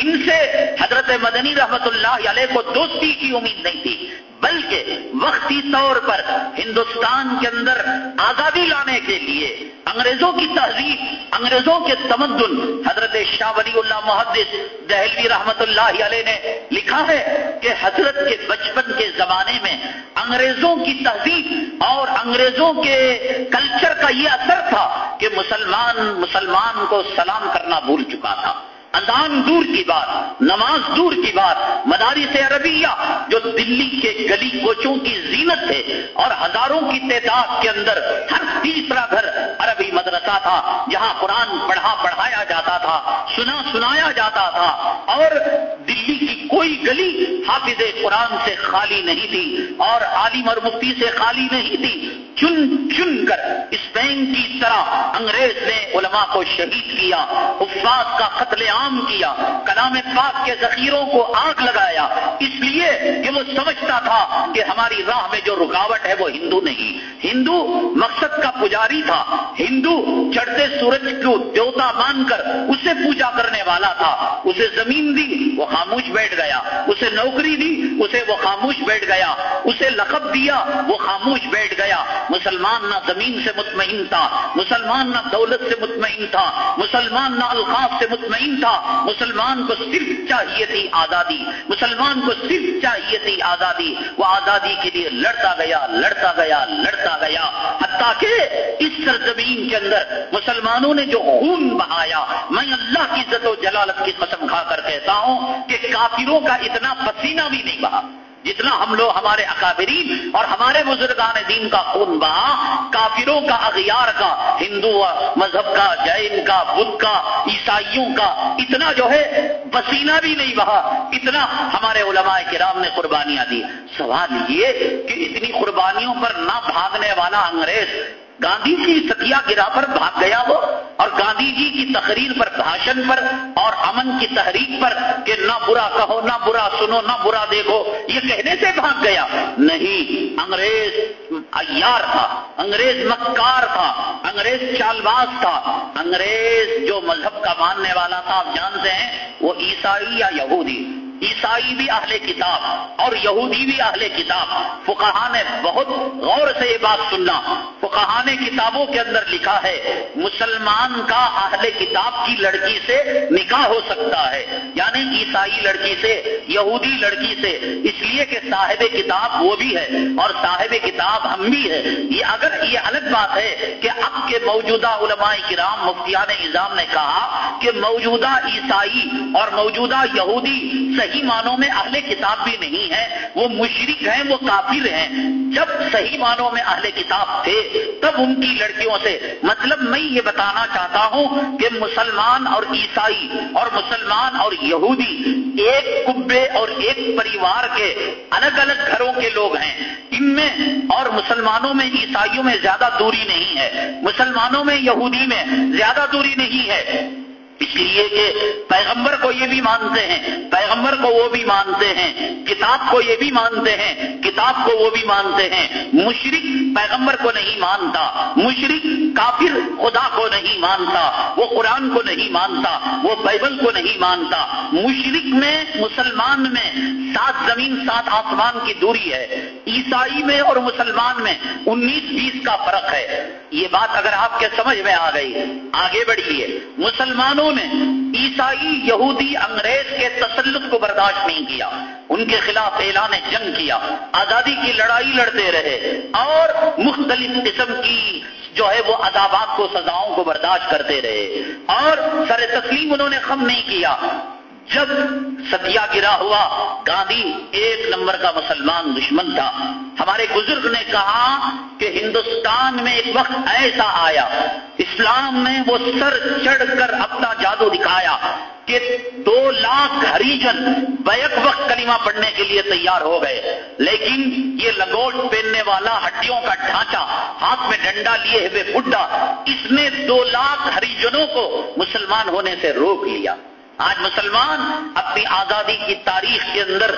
ان سے حضرت مدنی رحمت اللہ علیہ کو دوستی کی امید نہیں تھی، بلکہ وقتی طور پر ہندوستان کے اندر آزادی لانے کے لیے انگریزوں کی تہذیب انگریزوں کے تمدن، حضرت شاہ ولی اللہ محدث دہلوی رحمت اللہ علیہ نے لکھا ہے کہ حضرت کے بچپن کے زمانے میں انگریزوں کی تہذیب اور انگریزوں کے کلچر کا یہ اثر تھا کہ مسلمان مسلمان کو سلام کرنا بھول چکا تھا۔ اذان دور کی بات، نماز دور کی بات، مدارس عربیہ، جو دلی کے گلی کوچوں کی زینت تھے اور ہزاروں کی تعداد کے اندر ہر تیسرا گھر عربی مدرسہ تھا، جہاں قرآن پڑھا پڑھایا جاتا تھا، سنا سنایا جاتا تھا، اور دلی کی کوئی گلی حافظ قرآن سے خالی نہیں تھی اور عالم اور مفتی سے خالی نہیں تھی۔ چن چن کر اسپین کی طرح انگریز نے علماء کو شہید کیا، حفاظ کا قتل عام کیا، کلام پاک کے ذخیروں کو آگ لگایا۔ اس لیے کہ وہ سمجھتا تھا کہ ہماری راہ میں جو رکاوٹ ہے وہ ہندو نہیں۔ ہندو مقصد کا پجاری تھا۔ ہندو چڑھتے سورج کو دیوتا مان کر اسے پوجا کرنے والا تھا۔ اسے زمین دی، وہ خاموش بیٹھ گیا۔ اسے نوکری دی، اسے وہ خاموش بیٹھ گیا۔ اسے لقب دیا، وہ خاموش بیٹھ گیا۔ مسلمان نہ زمین سے مطمئن تھا، مسلمان نہ دولت سے مطمئن تھا، مسلمان نہ القاف سے مطمئن تھا۔ مسلمان کو صرف چاہیے تھی آزادی، مسلمان کو صرف چاہیے تھی آزادی، وہ آزادی کے لیے لڑتا گیا لڑتا گیا لڑتا گیا، حتیٰ کہ اس سرزمین کے اندر مسلمانوں نے جو خون بہایا، میں اللہ کی عزت و جلالت کی قسم کھا کر کہتا ہوں کہ کافروں کا اتنا پسینہ بھی نہیں بہا۔ جتنا ہم لوگ ہمارے اکابرین اور ہمارے بزرگان دین کا خون بہا، کافروں کا اغیار کا، ہندو مذہب کا، جین کا، بدھ کا، عیسائیوں کا، اتنا جو ہے پسینہ بھی نہیں بہا، اتنا ہمارے علماء کرام نے قربانیاں دی۔ سوال یہ کہ اتنی قربانیوں پر نہ بھاگنے والا انگریز گاندھی جی ستیا گرا پر بھاگ گیا وہ اور گاندھی جی کی تقریر پر، بھاشن پر اور امن کی تحریک پر کہ نہ برا کہو، نہ برا سنو، نہ برا دیکھو، یہ کہنے سے بھاگ گیا۔ نہیں، انگریز ایار تھا، انگریز مکار تھا، انگریز چالباز تھا۔ انگریز جو مذہب کا ماننے والا تھا، آپ جانتے ہیں، وہ عیسائی یا یہودی؟ عیسائی بھی اہل کتاب اور یہودی بھی اہل کتاب۔ فقہ نے بہت غور سے یہ بات سننا۔ فقہ نے کتابوں کے اندر لکھا ہے، مسلمان کا اہل کتاب کی لڑکی سے نکاح ہو سکتا ہے۔ یعنی عیسائی لڑکی سے، یہودی لڑکی سے۔ اس لیے کہ صاحب کتاب وہ بھی ہے اور صاحب کتاب ہم بھی ہے یہ اگر یہ الگ بات ہے کہ اب کے موجودہ علماء کرام، مفتیان نظام نے کہا کہ موجودہ عیسائی اور موجودہ یہودی صحیح صحیح معنوں میں اہل کتاب بھی نہیں ہے، وہ مشرق ہیں، وہ کافر ہیں۔ جب صحیح معنوں میں اہل کتاب تھے، تب ان کی لڑکیوں سے مطلب میں یہ بتانا چاہتا ہوں کہ مسلمان اور عیسائی اور مسلمان اور یہودی ایک کبے اور ایک پریوار کے الگ الگ گھروں کے لوگ ہیں۔ ان میں اور مسلمانوں میں عیسائیوں میں زیادہ دوری نہیں ہے، مسلمانوں میں یہودی میں زیادہ دوری نہیں ہے۔ اس لیے کہ پیغمبر کو یہ بھی مانتے ہیں، پیغمبر کو وہ بھی مانتے ہیں، کتاب کو یہ بھی مانتے ہیں، کتاب کو وہ بھی مانتے ہیں۔ مشرق پیغمبر کو نہیں مانتا مشرق کافر خدا کو نہیں مانتا، وہ قرآن کو نہیں مانتا، وہ بائبل کو نہیں مانتا۔ مشرق میں، مسلمان میں سات زمین، سات آسمان کی دوری ہے۔ عیسائی میں اور مسلمان میں انیس، بیس کا فرق ہے۔ یہ بات اگر آپ کے سمجھ میں آ گئی، آگے بڑھیے۔ مسلمانوں نے عیسائی، یہودی، انگریز کے تسلط کو برداشت نہیں کیا۔ ان کے خلاف اعلان جنگ کیا۔ آزادی کی لڑائی لڑتے رہے۔ اور مختلف قسم کی جو ہے وہ عذابات کو، سزاؤں کو برداشت کرتے رہے۔ اور سر تسلیم انہوں نے خم نہیں کیا۔ جب ستیا گرا ہوا، گاندھی ایک نمبر کا مسلمان دشمن تھا۔ ہمارے بزرگ نے کہا کہ ہندوستان میں ایک وقت ایسا آیا، اسلام نے وہ سر چڑھ کر اپنا جادو دکھایا کہ دو لاکھ ہریجن بیک وقت کلمہ پڑھنے کے لیے تیار ہو گئے۔ لیکن یہ لگوٹ پہننے والا ہڈیوں کا ڈھانچہ، ہاتھ میں ڈنڈا لیے ہوئے بڈھا اس نے دو لاکھ ہریجنوں کو مسلمان ہونے سے روک لیا۔ آج مسلمان اپنی آزادی کی تاریخ کے اندر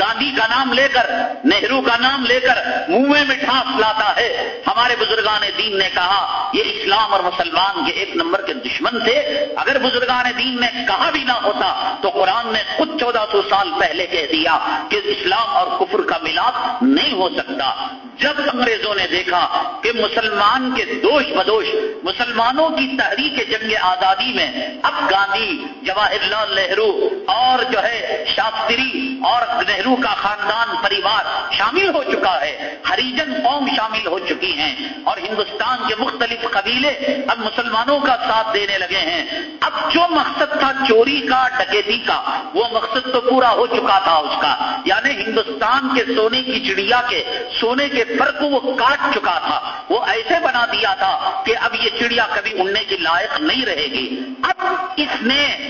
گاندھی کا نام لے کر، نہرو کا نام لے کر منہ میں مٹھاس لاتا ہے۔ ہمارے بزرگان دین نے کہا، یہ اسلام اور مسلمان کے ایک نمبر کے دشمن تھے۔ اگر بزرگان دین نے کہا بھی نہ ہوتا، تو قرآن نے خود چودہ سو سال پہلے کہہ دیا کہ اسلام اور کفر کا ملاپ نہیں ہو سکتا۔ جب انگریزوں نے دیکھا کہ مسلمان کے دوش بدوش، مسلمانوں کی تحریک جنگ آزادی میں، اب گاندھی، جواہر لال نہرو اور جو ہے شاستری اور نہرو کا خاندان، پریوار شامل ہو چکا ہے۔ ہریجن قوم شامل ہو چکی ہیں۔ اور ہندوستان کے مختلف قبیلے اب مسلمانوں کا ساتھ دینے لگے ہیں۔ اب جو مقصد تھا چوری کا، ڈکیتی کا، وہ مقصد تو پورا ہو چکا تھا اس کا۔ یعنی ہندوستان کے سونے کی چڑیا کے، سونے کے پر کو وہ کاٹ چکا تھا۔ وہ ایسے بنا دیا تھا کہ اب یہ چڑیا کبھی اڑنے کی لائق نہیں رہے گی۔ اب اس نے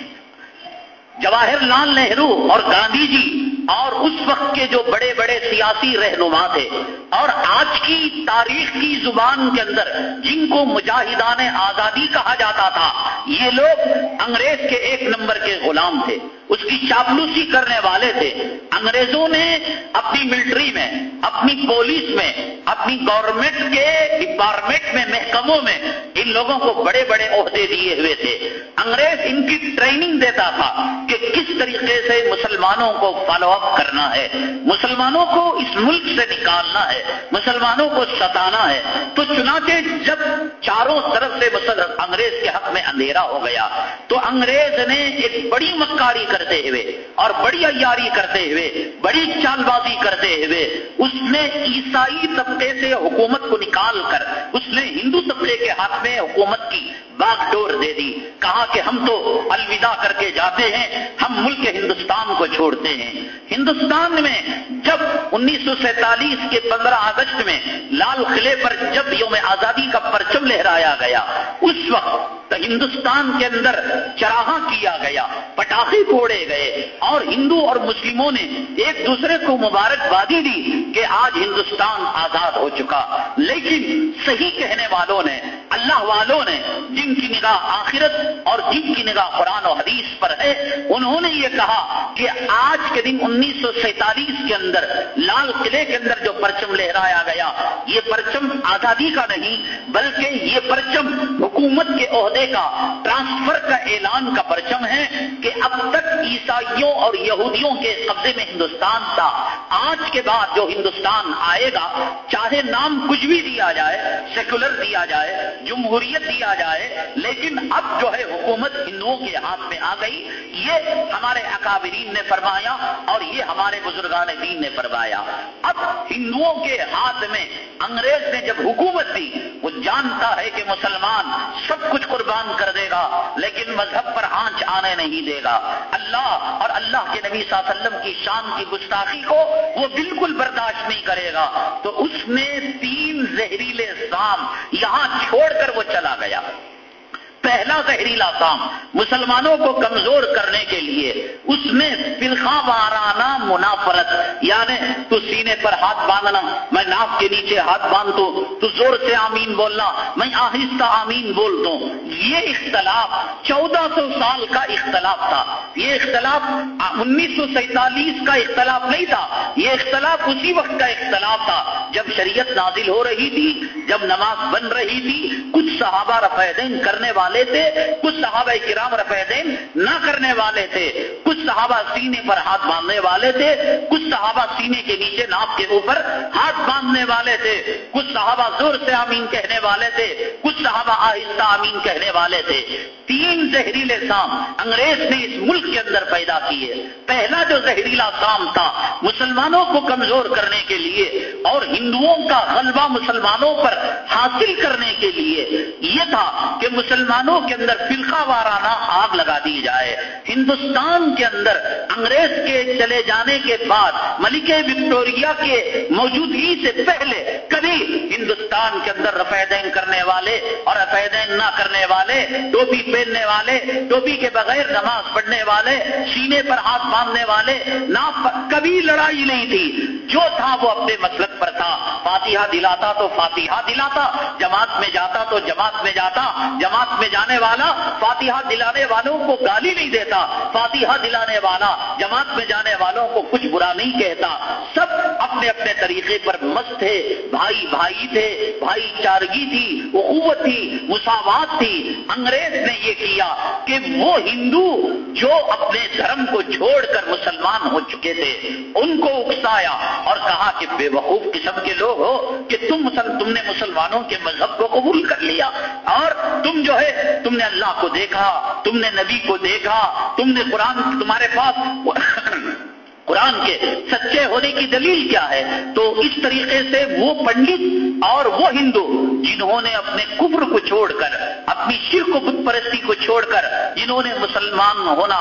جواہر لال نہرو اور گاندھی جی اور اس وقت کے جو بڑے بڑے سیاسی رہنما تھے اور آج کی تاریخ کی زبان کے اندر جن کو مجاہدان آزادی کہا جاتا تھا، یہ لوگ انگریز کے ایک نمبر کے غلام تھے۔ اس کی چاپلوسی کرنے والے تھے۔ انگریزوں نے اپنی ملٹری میں، اپنی پولیس میں، اپنی گورنمنٹ کے ڈپارٹمنٹ میں، محکموں میں ان لوگوں کو بڑے بڑے عہدے دیے ہوئے تھے۔ انگریز ان کی ٹریننگ دیتا تھا کہ کس طریقے سے مسلمانوں کو فالو اپ کرنا ہے۔ مسلمانوں کو اس ملک سے نکالنا ہے، مسلمانوں کو ستانا ہے۔ تو چنانچہ جب چاروں طرف سے انگریز کے حق میں اندھیرا ہو گیا، تو انگریز نے ایک بڑی مکاری کر کرتے ہوئے اور بڑی عیاری کرتے ہوئے، بڑی چال بازی کرتے ہوئے، اس نے عیسائی طبقے سے حکومت کو نکال کر، اس نے ہندو طبقے کے ہاتھ میں حکومت کی باغ ڈور دے دی۔ کہا کہ ہم تو الوداع کر کے جاتے ہیں، ہم ملک ہندوستان کو چھوڑتے ہیں۔ ہندوستان میں جب انیس سو سینتالیس کے پندرہ اگست میں لال قلعے پر جب یوم آزادی کا پرچم لہرایا گیا، اس وقت ہندوستان کے اندر چراہا کیا گیا، پٹاخے پھوڑے گئے۔ اور ہندو اور مسلموں نے ایک دوسرے کو مبارکبادی دی کہ آج ہندوستان آزاد ہو چکا۔ لیکن صحیح کہنے والوں نے، اللہ والوں نے جن کی نگاہ آخرت اور جن کی نگاہ قرآن و حدیث پر ہے، انہوں نے یہ کہا کہ آج کے دن انیس سو سینتالیس کے اندر، لال قلعے کے اندر جو پرچم لہرایا گیا، یہ پرچم آزادی کا نہیں، بلکہ یہ پرچم حکومت کے عہدے کا، ٹرانسفر کا اعلان کا پرچم ہے کہ اب تک عیسائیوں اور یہودیوں کے قبضے میں ہندوستان تھا۔ آج کے بعد جو ہندوستان آئے گا، چاہے نام کچھ بھی دیا جائے سیکولر دیا جائے، جمہوریت دیا جائے، لیکن اب جو ہے حکومت ہندوؤں کے ہاتھ میں آ گئی۔ یہ ہمارے اکابرین نے فرمایا اور یہ ہمارے بزرگان دین نے فرمایا۔ اب ہندوؤں کے ہاتھ میں، انگریز نے جب حکومت دی، وہ جانتا ہے کہ مسلمان سب کچھ قربان کر دے گا، لیکن مذہب پر آنے نہیں دے گا۔ اللہ اور اللہ کے نبی صلی اللہ علیہ وسلم کی شان کی گستاخی کو وہ بالکل برداشت نہیں کرے گا۔ تو اس نے تین زہریلے سام یہاں چھوڑ کر وہ چلا گیا۔ پہلا زہریلا کام مسلمانوں کو کمزور کرنے کے لیے اس میں فرقہ وارانہ منافرت یعنی تو سینے پر ہاتھ باندھنا، میں ناف کے نیچے ہاتھ باندھ دوں تو زور سے آمین بولنا، میں آہستہ آمین بول دوں یہ اختلاف چودہ سو سال کا اختلاف تھا۔ یہ اختلاف انیس سو سینتالیس کا اختلاف نہیں تھا۔ یہ اختلاف اسی وقت کا اختلاف تھا جب شریعت نازل ہو رہی تھی، جب نماز بن رہی تھی، کچھ صحابہ رفیدین کرنے والے والے تھے، کچھ صحابہ کرام رفع دین نہ کرنے والے تھے، کچھ صحابہ سینے پر ہاتھ باندھنے والے تھے، کچھ صحابہ سینے کے نیچے ناپ کے اوپر ہاتھ باندھنے والے تھے، کچھ صحابہ زور سے آمین کہنے والے تھے، کچھ صحابہ آہستہ آمین کہنے والے تھے۔ تین زہریلے سام انگریز نے اس ملک کے اندر پیدا کیے۔ پہلا جو زہریلا سام تھا، مسلمانوں کو کمزور کرنے کے لیے اور ہندوؤں کا غلبہ مسلمانوں پر حاصل کرنے کے لیے، یہ تھا کہ مسلمانوں کے اندر فرقہ وارانہ آگ لگا دی جائے۔ ہندوستان کے اندر انگریز کے چلے جانے کے بعد، ملکہ وکٹوریا کے موجودگی سے پہلے کبھی ہندوستان کے اندر رفیدین کرنے والے اور رفیدین نہ کرنے والے، ٹوپی پہننے والے، ٹوپی کے بغیر نماز پڑھنے والے، سینے پر ہاتھ باندھنے والے، نہ کبھی لڑائی نہیں تھی۔ جو تھا وہ اپنے مسلک پر تھا۔ فاتحہ دلاتا تو فاتحہ دلاتا، جماعت میں جاتا تو جماعت میں جاتا، جماعت میں جانے والا، فاتحہ دلانے والوں کو گالی نہیں دیتا، فاتحہ دلانے والا، جماعت میں جانے والوں کو کچھ برا نہیں کہتا۔ سب اپنے اپنے طریقے پر مست تھے، بھائی بھائی تھے، بھائی چارگی تھی، اخوت تھی، مساوات تھی۔ انگریز نے یہ کیا کہ وہ ہندو جو اپنے دھرم کو چھوڑ کر مسلمان ہو چکے تھے، ان کو اکسایا اور کہا کہ بے وقوف قسم کے لوگ ہو کہ تم تم نے مسلمانوں کے مذہب کو قبول کر لیا اور تم جو ہے تم نے اللہ کو دیکھا، تم نے نبی کو دیکھا، تم نے قرآن، تمہارے پاس قرآن کے سچے ہونے کی دلیل کیا ہے؟ تو اس طریقے سے وہ پنڈت اور وہ ہندو جنہوں نے اپنے کبر کو چھوڑ کر، اپنی شرک و بت پرستی کو چھوڑ کر جنہوں نے مسلمان ہونا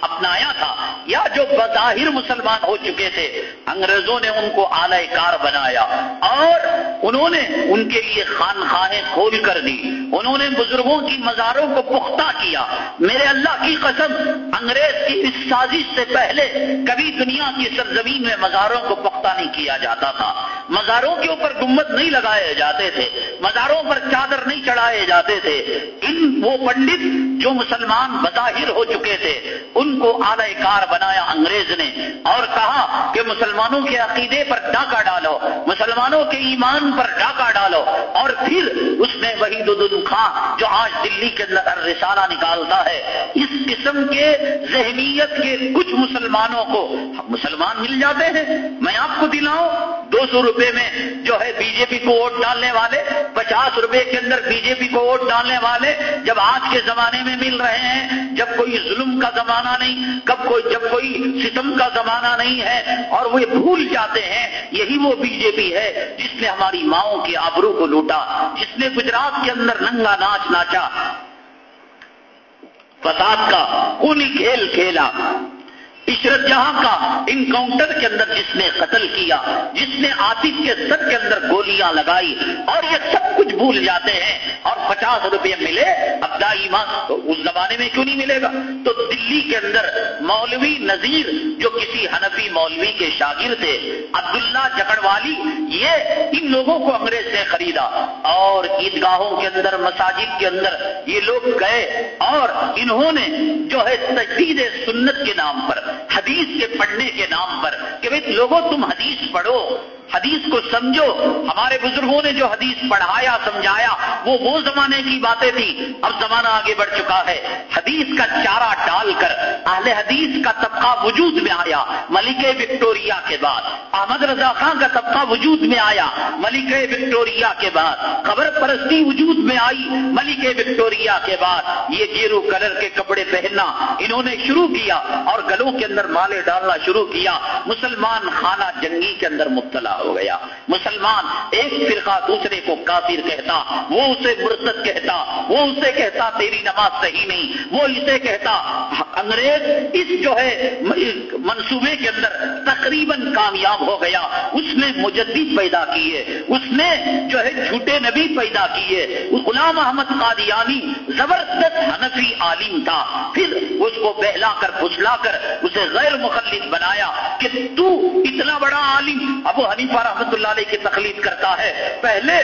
اپنایا تھا، یا جو بظاہر مسلمان ہو چکے تھے انگریزوں نے ان کو اعلی کار بنایا اور انہوں نے ان کے لیے خانخواہیں کھول کر دی۔ انہوں نے بزرگوں کی مزاروں کو پختہ کیا۔ میرے اللہ کی قسم، انگریز کی اس سازش سے پہلے کبھی دنیا کی سرزمین میں مزاروں کو پختہ نہیں کیا جاتا تھا۔ مزاروں کے اوپر گمت نہیں لگائے جاتے تھے۔ مزاروں پر چادر نہیں چڑھائے جاتے تھے۔ ان وہ پنڈت جو مسلمان بظاہر ہو چکے تھے، ان کو اعلی کار بنایا انگریز نے اور کہا کہ مسلمان مسلمانوں کے عقیدے پر ڈاکہ ڈالو، مسلمانوں کے ایمان پر ڈاکہ ڈالو اور پھر اس نے وحید الدین خان جو آج دلی کے اندر رسالہ نکالتا ہے، اس قسم کے ذہنیت کے کچھ مسلمانوں کو مسلمان مل جاتے ہیں۔ میں آپ کو دلاؤں، دو سو روپے میں جو ہے بی جے پی کو ووٹ ڈالنے والے، پچاس روپے کے اندر بی جے پی کو ووٹ ڈالنے والے جب آج کے زمانے میں مل رہے ہیں، جب کوئی ظلم کا زمانہ نہیں، کب کوئی جب کوئی ستم کا زمانہ نہیں ہے اور وہ بھول جاتے ہیں، یہی وہ بی جے پی ہے جس نے ہماری ماؤں کی آبرو کو لوٹا، جس نے گجرات کے اندر ننگا ناچ ناچا۔ فساد کا خونی کھیل کھیلا۔ عشرت جہاں کا انکاؤنٹر کے اندر جس نے قتل کیا، جس نے آتف کے سر کے اندر گولیاں لگائی اور یہ سب کچھ بھول جاتے ہیں اور پچاس روپے ملے، اب دائی ماں، تو اس زمانے میں کیوں نہیں ملے گا؟ تو دلی کے اندر مولوی نذیر، جو کسی حنفی مولوی کے شاگرد تھے، عبداللہ جکڑ والی یہ ان لوگوں کو انگریز نے خریدا اور عیدگاہوں کے اندر، مساجد کے اندر یہ لوگ گئے اور انہوں نے جو ہے تجدید سنت کے نام پر حدیث کے پڑھنے کے نام پر کہ بھائی لوگوں تم حدیث پڑھو حدیث کو سمجھو۔ ہمارے بزرگوں نے جو حدیث پڑھایا، سمجھایا، وہ وہ زمانے کی باتیں تھی اب زمانہ آگے بڑھ چکا ہے۔ حدیث کا چارہ ڈال کر اہل حدیث کا طبقہ وجود میں آیا۔ ملک وکٹوریا کے بعد۔ احمد رضا خان کا طبقہ وجود میں آیا۔ ملک وکٹوریا کے بعد۔ خبر پرستی وجود میں آئی۔ ملک وکٹوریا کے بعد۔ یہ گیرو کلر کے کپڑے پہننا انہوں نے شروع کیا اور گلوں کے اندر مالے ڈالنا شروع کیا۔ مسلمان خانہ جنگی کے اندر مبتلا۔ ہو گیا۔ مسلمان ایک فرقہ دوسرے کو کافر کہتا، وہ اسے مرتد کہتا، وہ اسے کہتا تیری نماز صحیح نہیں، وہ اسے کہتا، انگریز اس جو ہے، منصوبے کے اندر تقریباً کامیاب ہو گیا۔ اس نے مجدد پیدا کیے، اس نے جو ہے جھوٹے نبی پیدا کیے۔ غلام احمد قادیانی زبردست حنفی عالم تھا۔ پھر اس کو بہلا کر پھسلا کر، اسے غیر مخلف بنایا کہ تو اتنا بڑا عالم، ابو حنیفہ رحمت اللہ علیہ کی تخلیق کرتا ہے۔ پہلے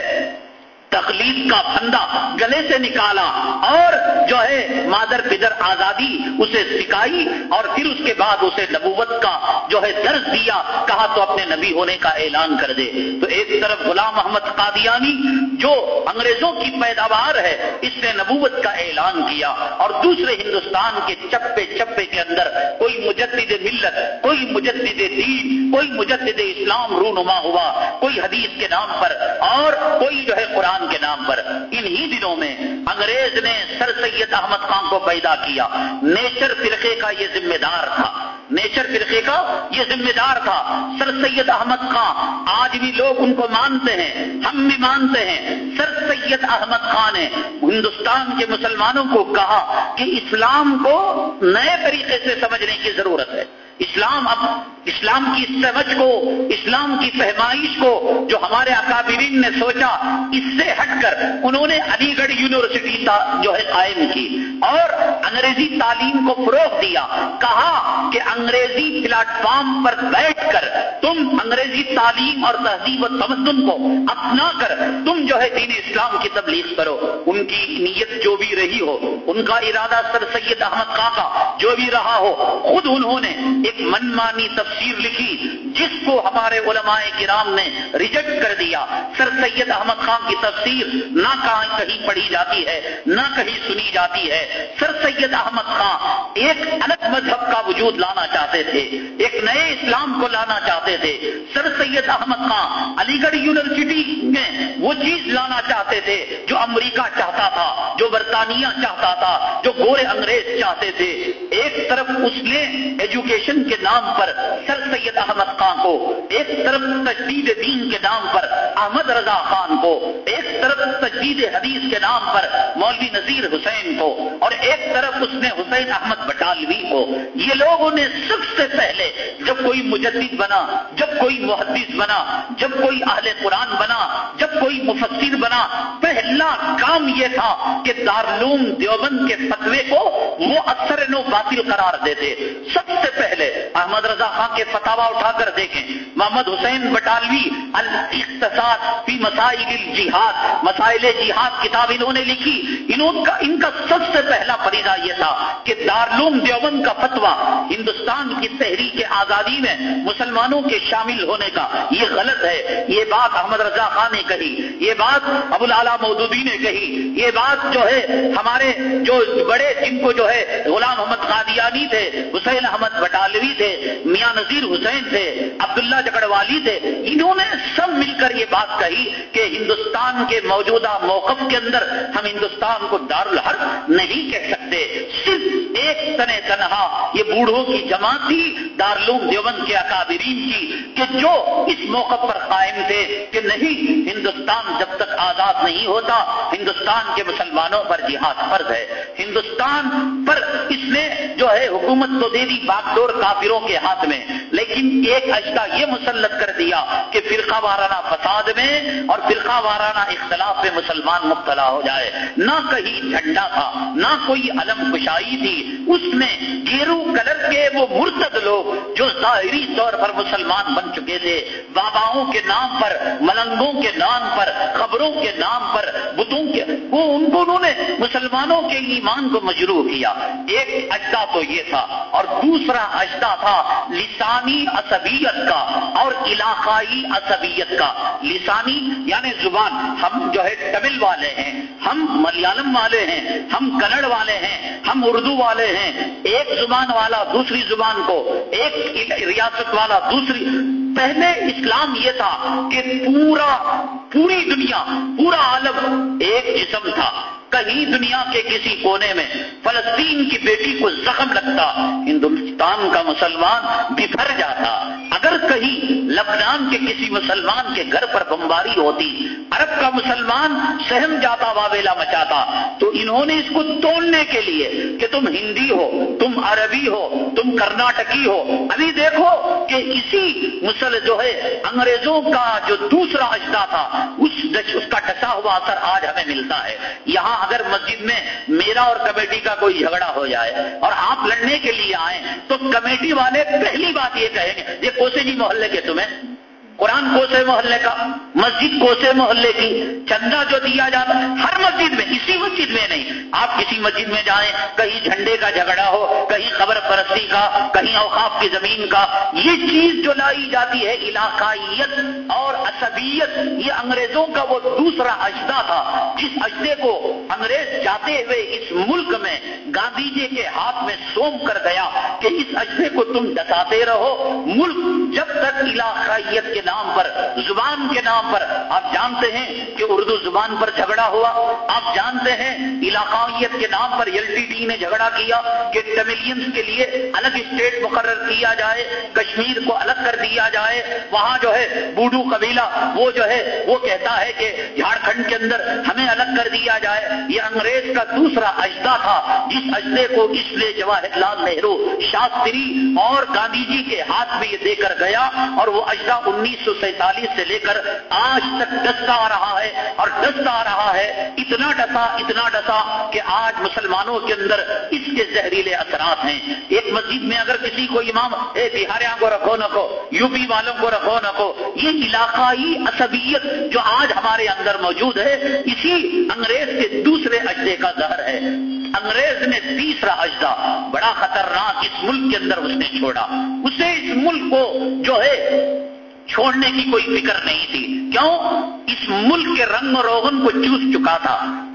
تقلید کا پھندا گلے سے نکالا اور جو ہے مادر پدر آزادی اسے سکھائی اور پھر اس کے بعد اسے نبوت کا جو ہے درد دیا، کہا تو اپنے نبی ہونے کا اعلان کر دے۔ تو ایک طرف غلام محمد قادیانی جو انگریزوں کی پیداوار ہے، اس نے نبوت کا اعلان کیا اور دوسرے ہندوستان کے چپے چپے کے اندر کوئی مجدد ملت، کوئی مجدد دین، کوئی مجدد اسلام رونما ہوا، کوئی حدیث کے نام پر اور کوئی جو ہے قرآن کے نام پر انہی دنوں میں انگریز نے سر سید احمد خان کو پیدا کیا۔ نیچر فرقے کا یہ ذمہ دار تھا۔ نیچر فرقے کا یہ ذمہ دار تھا۔ سر سید احمد خان، آج بھی لوگ ان کو مانتے ہیں، ہم بھی مانتے ہیں۔ سر سید احمد خان نے ہندوستان کے مسلمانوں کو کہا کہ اسلام کو نئے طریقے سے سمجھنے کی ضرورت ہے۔ اسلام اب اسلام کی سمجھ کو، اسلام کی فہمائش کو جو ہمارے اکابرین نے سوچا، اس سے ہٹ کر انہوں نے علی گڑھ یونیورسٹی جو ہے قائم کی اور انگریزی تعلیم کو فروغ دیا، کہا کہ انگریزی پلیٹ فارم پر بیٹھ کر تم انگریزی تعلیم اور تہذیب و تمدن کو اپنا کر تم جو ہے دین اسلام کی تبلیغ کرو۔ ان کی نیت جو بھی رہی ہو، ان کا ارادہ سر سید احمد خان کا جو بھی رہا ہو، خود انہوں نے ایک منمانی تفسیر لکھی جس کو ہمارے علماء کرام نے ریجیکٹ کر دیا۔ سر سید احمد خان کی تفسیر نہ کہیں پڑھی جاتی ہے، نہ کہیں سنی جاتی ہے۔ سر سید احمد خان ایک الگ مذہب کا وجود لانا چاہتے تھے، ایک نئے اسلام کو لانا چاہتے تھے۔ سر سید احمد خان علی گڑھ یونیورسٹی میں وہ چیز لانا چاہتے تھے جو امریکہ چاہتا تھا، جو برطانیہ چاہتا تھا، جو گورے انگریز چاہتے تھے۔ ایک طرف اس نے ایجوکیشن کے نام پر سر سید احمد خان کو ایک طرف تجدید دین کے نام پر احمد رضا خان کو ایک طرف تجدید حدیث کے نام پر مولوی نذیر حسین کو اور ایک طرف اس نے حسین احمد بٹالوی کو یہ لوگوں نے سب سے پہلے جب کوئی مجدد بنا، جب کوئی محدث بنا، جب کوئی اہل قرآن بنا، جب کوئی مفسر بنا، پہلا کام یہ تھا کہ دارلوم دیوبند کے فتوے کو وہ اکثر نو باطل قرار دیتے۔ سب سے پہلے احمد رضا خان کے فتوا اٹھا کر دیکھیں۔ محمد حسین بٹالوی، الاقتصاد فی مسائل الجہاد، مسائل جہاد کتاب انہوں نے لکھی۔ انہوں کا ان کا سب سے پہلا فریضہ یہ تھا کہ دارلوم دیوبند کا فتوا ہندوستان کی تحریک آزادی میں مسلمانوں کے شامل ہونے کا۔ یہ غلط ہے۔ یہ بات احمد رضا خان نے کہی۔ یہ بات ابو العلا مودودی نے کہی۔ یہ بات جو ہے ہمارے جو بڑے جن کو جو ہے غلام محمد قادیانی تھے، حسین احمد بٹالوی تھے، میاں نذیر حسین تھے، عبداللہ جگڑوالی تھے، انہوں نے سب مل کر یہ بات کہی کہ ہندوستان کے موجودہ موقف کے اندر ہم ہندوستان کو دار الحرب نہیں کہہ سکتے۔ صرف ایک تن تنہا، یہ بوڑھوں کی جماعت تھی، دارالعلوم دیوبند کے اکابرین کی، کہ جو اس موقع پر قائم تھے کہ نہیں، ہندوستان جب تک آزاد نہیں ہوتا، ہندوستان کے مسلمانوں پر جہاد فرض ہے۔ ہندوستان پر اس نے جو ہے حکومت تو دے دی باغ ڈور کافروں کے ہاتھ میں۔ لیکن ایک اجدا یہ مسلط کر دیا کہ فرقہ وارانہ فساد میں اور فرقہ وارانہ اختلاف میں مسلمان مبتلا ہو جائے۔ نہ کہیں جھنڈا تھا، نہ کوئی علم کشائی تھی۔ اس میں گیرو کلر کے وہ مرتد لوگ جو ظاہری طور پر مسلمان بن چکے تھے۔ باباؤں کے نام پر، ملنگوں کے نام پر خبروں کے نام پر، بتوں کے وہ ان کو انہوں نے مسلمانوں کے ایمان کو مجروح کیا۔ ایک اجدا تو یہ تھا۔ اور دوسرا اجدا تھا لسانی عصبیت کا اور علاقائی عصبیت کا۔ لسانی یعنی زبان۔ ہم جو ہے تمل والے ہیں۔ ہم ملیالم والے ہیں۔ ہم کنڑ والے ہیں۔ ہم اردو والے ہیں۔ ایک زبان والا دوسری زبان کو، ایک ریاست والا دوسری۔ پہلے اسلام یہ تھا کہ پورا، پوری دنیا، پورا عالم ایک جسم تھا۔ کہیں دنیا کے کسی کونے میں فلسطین کی بیٹی کو زخم لگتا، ہندوستان کا مسلمان بفر جاتا۔ اگر کہیں لبنان کے کسی مسلمان کے گھر پر بمباری ہوتی، عرب کا مسلمان سہم جاتا، واویلا مچاتا، تو انہوں نے اس کو توڑنے کے لیے کہ تم ہندی ہو، تم عربی ہو، تم کرناٹکی ہو۔ ابھی دیکھو کہ اسی مسل جو ہے، انگریزوں کا جو دوسرا اجدا تھا، اس اس کا ڈسا ہوا اثر آج ہمیں ملتا ہے۔ یہاں اگر مسجد میں میرا اور کمیٹی کا کوئی جھگڑا ہو جائے اور آپ لڑنے کے لیے آئیں، تو کمیٹی والے پہلی بات یہ کہیں گے، یہ کوسے جی محلے کے تمہیں قرآن کوسے محلے کا، مسجد کوسے محلے کی، چندہ جو دیا جاتا ہر مسجد میں، اسی مسجد میں نہیں، آپ کسی مسجد میں جائیں، کہیں جھنڈے کا جھگڑا ہو، کہیں قبر پرستی کا، کہیں اوقاف کی زمین کا، یہ چیز جو لائی جاتی ہے، علاقائیت اور عصبیت، یہ انگریزوں کا وہ دوسرا اجدا تھا، جس اجدے کو انگریز جاتے ہوئے اس ملک میں، گاندھی جی کے ہاتھ میں سوم کر گیا کہ اس اجدے کو تم ڈساتے رہو، ملک جب تک علاقائیت کے نام پر، زبان کے نام پر۔ آپ جانتے ہیں کہ اردو زبان پر جھگڑا ہوا۔ آپ جانتے ہیں علاقائیت کے نام پر ایل ٹی ڈی نے جھگڑا کیا کہ ٹیملینس کے لیے الگ اسٹیٹ مقرر کیا جائے، کشمیر کو الگ کر دیا جائے۔ وہاں جو ہے بوڈو قبیلہ، وہ جو ہے، وہ کہتا ہے کہ جھارکھنڈ کے اندر ہمیں الگ کر دیا جائے۔ یہ انگریز کا دوسرا اجدا تھا، جس اجدے کو اس لیے جواہر لال نہرو، شاستری اور گاندھی جی کے ہاتھ میں یہ دے کر گیا اور وہ اجدا انیس سو سینتالیس سے لے کر آج تک ڈستا آ رہا ہے اور ڈستا آ رہا ہے اتنا ڈسا اتنا ڈسا کہ آج مسلمانوں کے اندر اس کے زہریلے اثرات ہیں۔ ایک مسجد میں اگر کسی کو امام، اے بہاریاں کو رکھو نہ کو، یو پی والوں کو رکھو نہ کو، یہ علاقائی عصبیت جو آج ہمارے اندر موجود ہے، اسی انگریز کے دوسرے اجدے کا زہر ہے۔ انگریز نے تیسرا اجدا بڑا خطرناک اس ملک کے اندر اس نے چھوڑا۔ اسے اس ملک کو جو ہے چھوڑنے کی کوئی فکر نہیں تھی۔ کیوں؟ اس ملک کے رنگ روغن کو چوس چکا تھا۔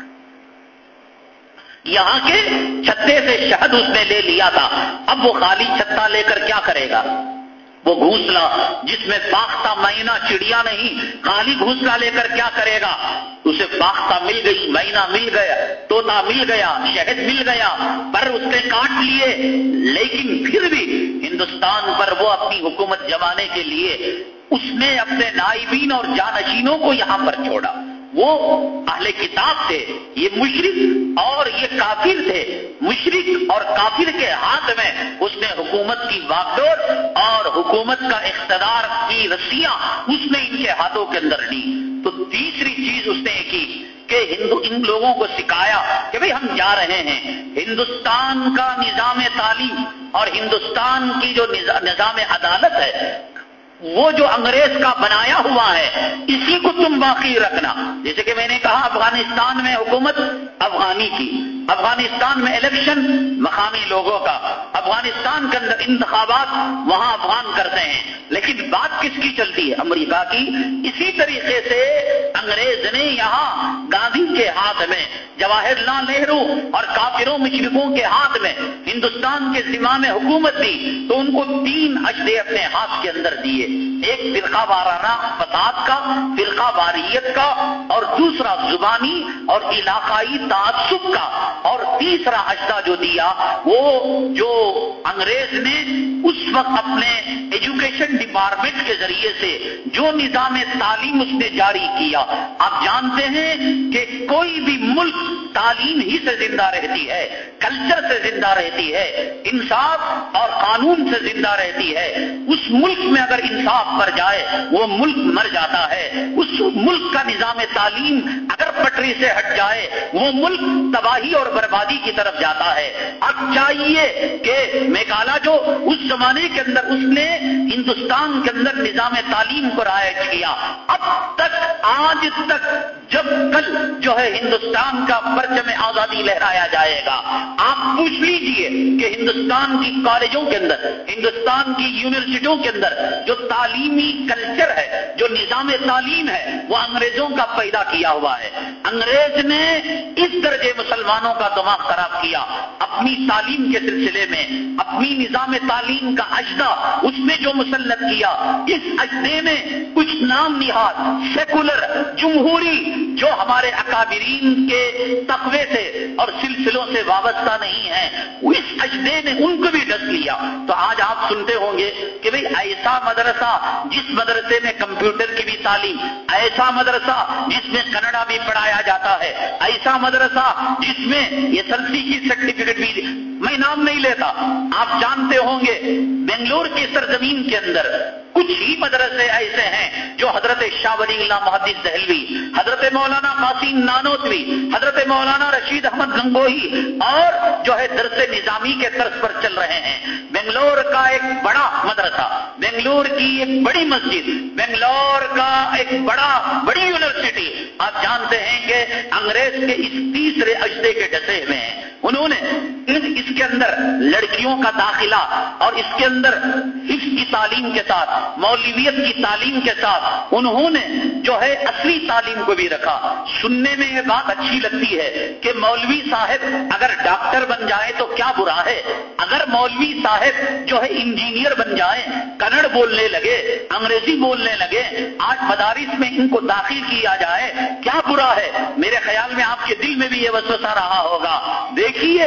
یہاں کے چھتے سے شہد اس نے لے لیا تھا۔ اب وہ خالی چھتا لے کر کیا کرے گا؟ وہ گھونسلا جس میں پاختہ مینا چڑیا نہیں، خالی گھونسلا لے کر کیا کرے گا؟ اسے پاختہ مل گئی، مینا مل گیا توتا مل گیا، شہد مل گیا، پر اس نے کاٹ لیے۔ لیکن پھر بھی ہندوستان پر وہ اپنی حکومت جمانے کے لیے اس نے اپنے نائبین اور جانشینوں کو یہاں پر چھوڑا۔ وہ اہل کتاب تھے، یہ مشرق اور یہ کافر تھے۔ مشرق اور کافر کے ہاتھ میں اس نے حکومت کی واگڈور اور حکومت کا اقتدار کی رسیاں اس نے ان کے ہاتھوں کے اندر لی۔ تو تیسری چیز اس نے کی کہ ہندو، ان لوگوں کو سکھایا کہ بھئی ہم جا رہے ہیں۔ ہندوستان کا نظام تعلیم اور ہندوستان کی جو نظام عدالت ہے وہ جو انگریز کا بنایا ہوا ہے، اسی کو تم باقی رکھنا۔ جیسے کہ میں نے کہا، افغانستان میں حکومت افغانی کی۔ افغانستان میں الیکشن مقامی لوگوں کا۔ افغانستان کے اندر انتخابات وہاں افغان کرتے ہیں۔ لیکن بات کس کی چلتی ہے؟ امریکہ کی۔ اسی طریقے سے انگریز نے یہاں گاندھی کے ہاتھ میں، جواہر لال نہرو اور کافروں مشرقوں کے ہاتھ میں، ہندوستان کے ذمہ میں حکومت دی، تو ان کو تین اجدے اپنے ہاتھ کے اندر دیے۔ ایک فرقہ وارانہ فساد کا، فرقہ واریت کا، اور دوسرا زبانی اور علاقائی تعصب کا۔ اور تیسرا اجدا جو دیا، وہ جو انگریز نے اس وقت اپنے ایجوکیشن ڈپارٹمنٹ کے ذریعے سے جو نظام تعلیم اس نے جاری کیا، آپ جانتے ہیں کہ کوئی بھی ملک تعلیم ہی سے زندہ رہتی ہے، کلچر سے زندہ رہتی ہے، انصاف اور قانون سے زندہ رہتی ہے۔ اس ملک میں اگر انصاف پر جائے، وہ ملک مر جاتا ہے۔ اس ملک کا نظام تعلیم اگر پٹری سے ہٹ جائے، وہ ملک تباہی اور بربادی بربادی کی طرف جاتا ہے۔ اب چاہیے کہ میکالا جو اس زمانے کے اندر اس نے ہندوستان کے اندر نظام تعلیم کو رائج کیا، اب تک، آج تک جب کل جو ہے ہندوستان کا پرچم آزادی لہرایا جائے گا۔ آپ پوچھ لیجیے کہ ہندوستان کی کالجوں کے اندر، ہندوستان کی یونیورسٹیوں کے اندر جو تعلیمی کلچر ہے، جو نظام تعلیم ہے، وہ انگریزوں کا پیدا کیا ہوا ہے۔ انگریز نے اس درجے مسلمانوں کا دماغ خراب کیا۔ اپنی تعلیم کے سلسلے میں، اپنی نظام تعلیم کا اجدا اس میں جو مسلط کیا۔ اس اجدے میں کچھ نام نہاد، سیکولر، جمہوری، جو ہمارے اکابرین کے تقوی سے اور سلسلوں سے وابستہ نہیں ہے اس اجدے نے ان کو بھی ڈس لیا۔ تو آج آپ سنتے ہوں گے کہ بھئی ایسا مدرسہ جس مدرسے میں کمپیوٹر کی بھی تعلیم، ایسا مدرسہ جس میں کنڈا بھی پڑھایا جاتا ہے، ایسا مدرسہ جس میں یہ سلسی کی سرٹیفکیٹ بھی میں نام نہیں لیتا۔ آپ جانتے ہوں گے بنگلور کی سرزمین کے اندر کچھ ہی مدرسے ایسے ہیں جو حضرت شاہ ولی اللہ محدث دہلوی، حضرت مولانا قاسم نانوتوی، حضرت مولانا رشید احمد گنگوہی اور جو ہے درس نظامی کے طرز پر چل رہے ہیں۔ بنگلور کا ایک بڑا مدرسہ، بنگلور کی ایک بڑی مسجد، بنگلور کا ایک بڑا، بڑی یونیورسٹی۔ آپ جانتے ہیں کہ انگریز کے اس تیسرے اجدے کے ڈسے ہوئے ہیں انہوں نے اس کے اندر لڑکیوں کا داخلہ اور اس کے اندر حفظ کی تعلیم کے ساتھ، مولویت کی تعلیم کے ساتھ انہوں نے جو ہے اصلی تعلیم کو بھی رکھا۔ سننے میں یہ بات اچھی لگتی ہے کہ مولوی صاحب اگر ڈاکٹر بن جائے تو کیا برا ہے؟ اگر مولوی صاحب جو ہے انجینئر بن جائے، کنڑ بولنے لگے، انگریزی بولنے لگے، آج مدارس میں ان کو داخل کیا جائے، کیا برا ہے؟ میرے خیال میں آپ کے دل میں بھی یہ وسوسہ رہا ہوگا۔ دیکھیے،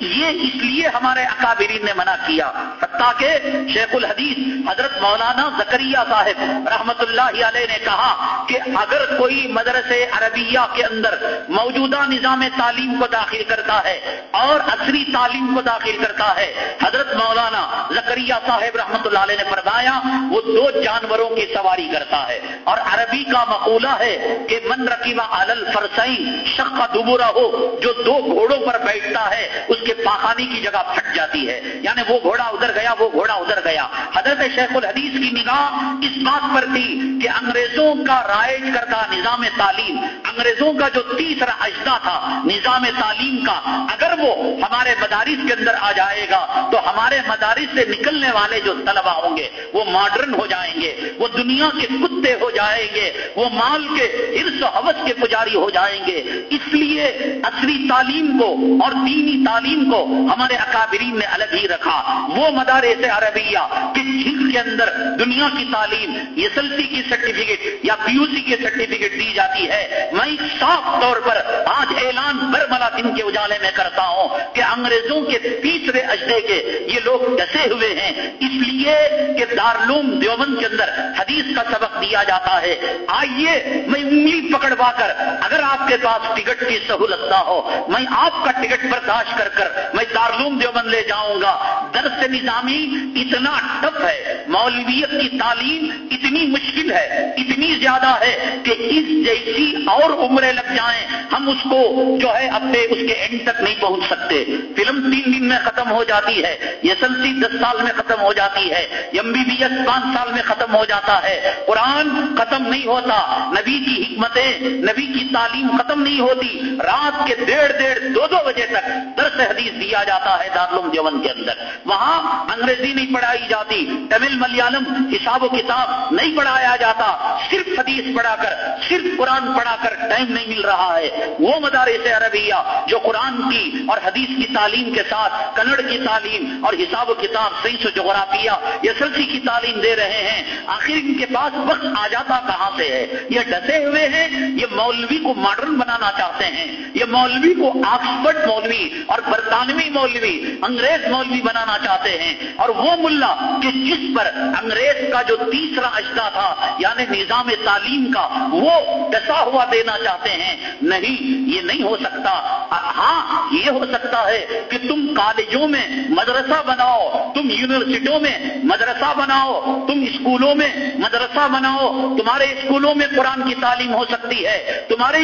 یہ اس لیے ہمارے اکابرین نے منع کیا، حتیٰ کہ شیخ الحدیث حضرت مولانا زکریہ صاحب رحمت اللہ علیہ نے کہا کہ اگر کوئی مدرسے عربیہ کے اندر موجودہ نظام تعلیم کو داخل کرتا ہے اور عصری تعلیم کو داخل کرتا ہے، حضرت مولانا زکریہ صاحب رحمت اللہ علیہ نے فرمایا، وہ دو جانوروں کی سواری کرتا ہے۔ اور عربی کا مقولہ ہے کہ من رکیبہ علل فرسائی شک کا دبورا ہو جو دو گھوڑوں پر بیٹھتا ہے، اس کے پاخانی کی جگہ پھٹ جاتی ہے۔ یعنی وہ گھوڑا ادھر گیا، وہ گھوڑا ادھر گیا۔ حضرت شیخ الحدیث کی نگاہ اس بات پر تھی کہ انگریزوں کا رائج کرتا نظام تعلیم، انگریزوں کا جو تیسرا اجدا تھا نظام تعلیم کا، اگر وہ ہمارے مدارس کے اندر آ جائے گا تو ہمارے مدارس سے نکلنے والے جو طلبا ہوں گے، وہ ماڈرن ہو جائیں گے، وہ دنیا کے کتے ہو جائیں گے، وہ مال کے ارس و حوث کے پجاری ہو جائیں گے۔ اس لیے اصلی تعلیم تعلیم کو اور دینی تعلیم کو ہمارے اکابرین نے الگ ہی رکھا۔ وہ مدارس عربیہ کہ جن کے اندر دنیا کی تعلیم ایس ایل سی کی سرٹیفکیٹ یا پی یو سی کی سرٹیفکیٹ دی جاتی ہے۔ میں صاف طور پر آج اعلان برملا دن کے اجالے میں کرتا ہوں کہ انگریزوں کے تیسرے اجدے کے یہ لوگ ڈسے ہوئے ہیں، اس لیے کہ دارلوم دیوبند کے اندر حدیث کا سبق دیا جاتا ہے۔ آئیے، میں انگلی پکڑوا کر اگر آپ کے پاس ٹکٹ کی سہولت نہ ہو میں آپ کا ٹکٹ برداشت کر کر میں دارلوم دیوبند لے جاؤں گا۔ درس نظامی اتنا ٹف ہے۔ مولویت کی تعلیم اتنی مشکل ہے، اتنی زیادہ ہے کہ اس جیسی اور عمریں لگ جائیں۔ ہم اس کو جو ہے اپنے اس کے اینڈ تک نہیں پہنچ سکتے۔ فلم تین دن میں ختم ہو جاتی ہے یہ سلسی دس سال میں ختم ہو جاتی ہے ایم بی بی ایس پانچ سال میں ختم ہو جاتا ہے۔ قرآن ختم نہیں ہوتا، نبی کی حکمتیں، نبی کی تعلیم ختم نہیں ہوتی۔ رات کے ڈیڑھ ڈیڑھ دو دو بجے تک درس حدیث دیا جاتا ہے دارالعلوم دیوبند کے اندر۔ وہاں انگریزی نہیں پڑھائی جاتی، تمل ملیالم حساب و کتاب نہیں پڑھایا جاتا، صرف حدیث پڑھا کر، صرف قرآن پڑھا کر ٹائم نہیں مل رہا ہے۔ وہ مدارس عربیہ جو قرآن کی اور حدیث کی تعلیم کے ساتھ کنڑ کی تعلیم اور حساب و کتاب، سائنس و جغرافیہ یہ سلسی کی تعلیم دے رہے ہیں، آخر ان کے پاس وقت آ جاتا کہاں سے ہے؟ یہ ڈسے ہوئے ہیں، یہ مولوی کو ماڈرن بنانا چاہتے ہیں، یہ مولوی کو آکسفرڈ مولوی اور برطانوی مولوی انگریز مولوی بنانا چاہتے ہیں اور وہ ملا کہ جس پر انگریز کا جو تیسرا اجدا تھا یعنی نظام تعلیم کا، وہ ڈسا ہوا دینا چاہتے ہیں۔ نہیں، یہ نہیں ہو سکتا۔ ہاں یہ ہو سکتا ہے کہ تم کالجوں میں مدرسہ بناؤ، تم یونیورسٹیوں میں مدرسہ بناؤ، تم اسکولوں میں مدرسہ بناؤ۔ تمہارے اسکولوں میں قرآن کی تعلیم ہو سکتی ہے۔ تمہارے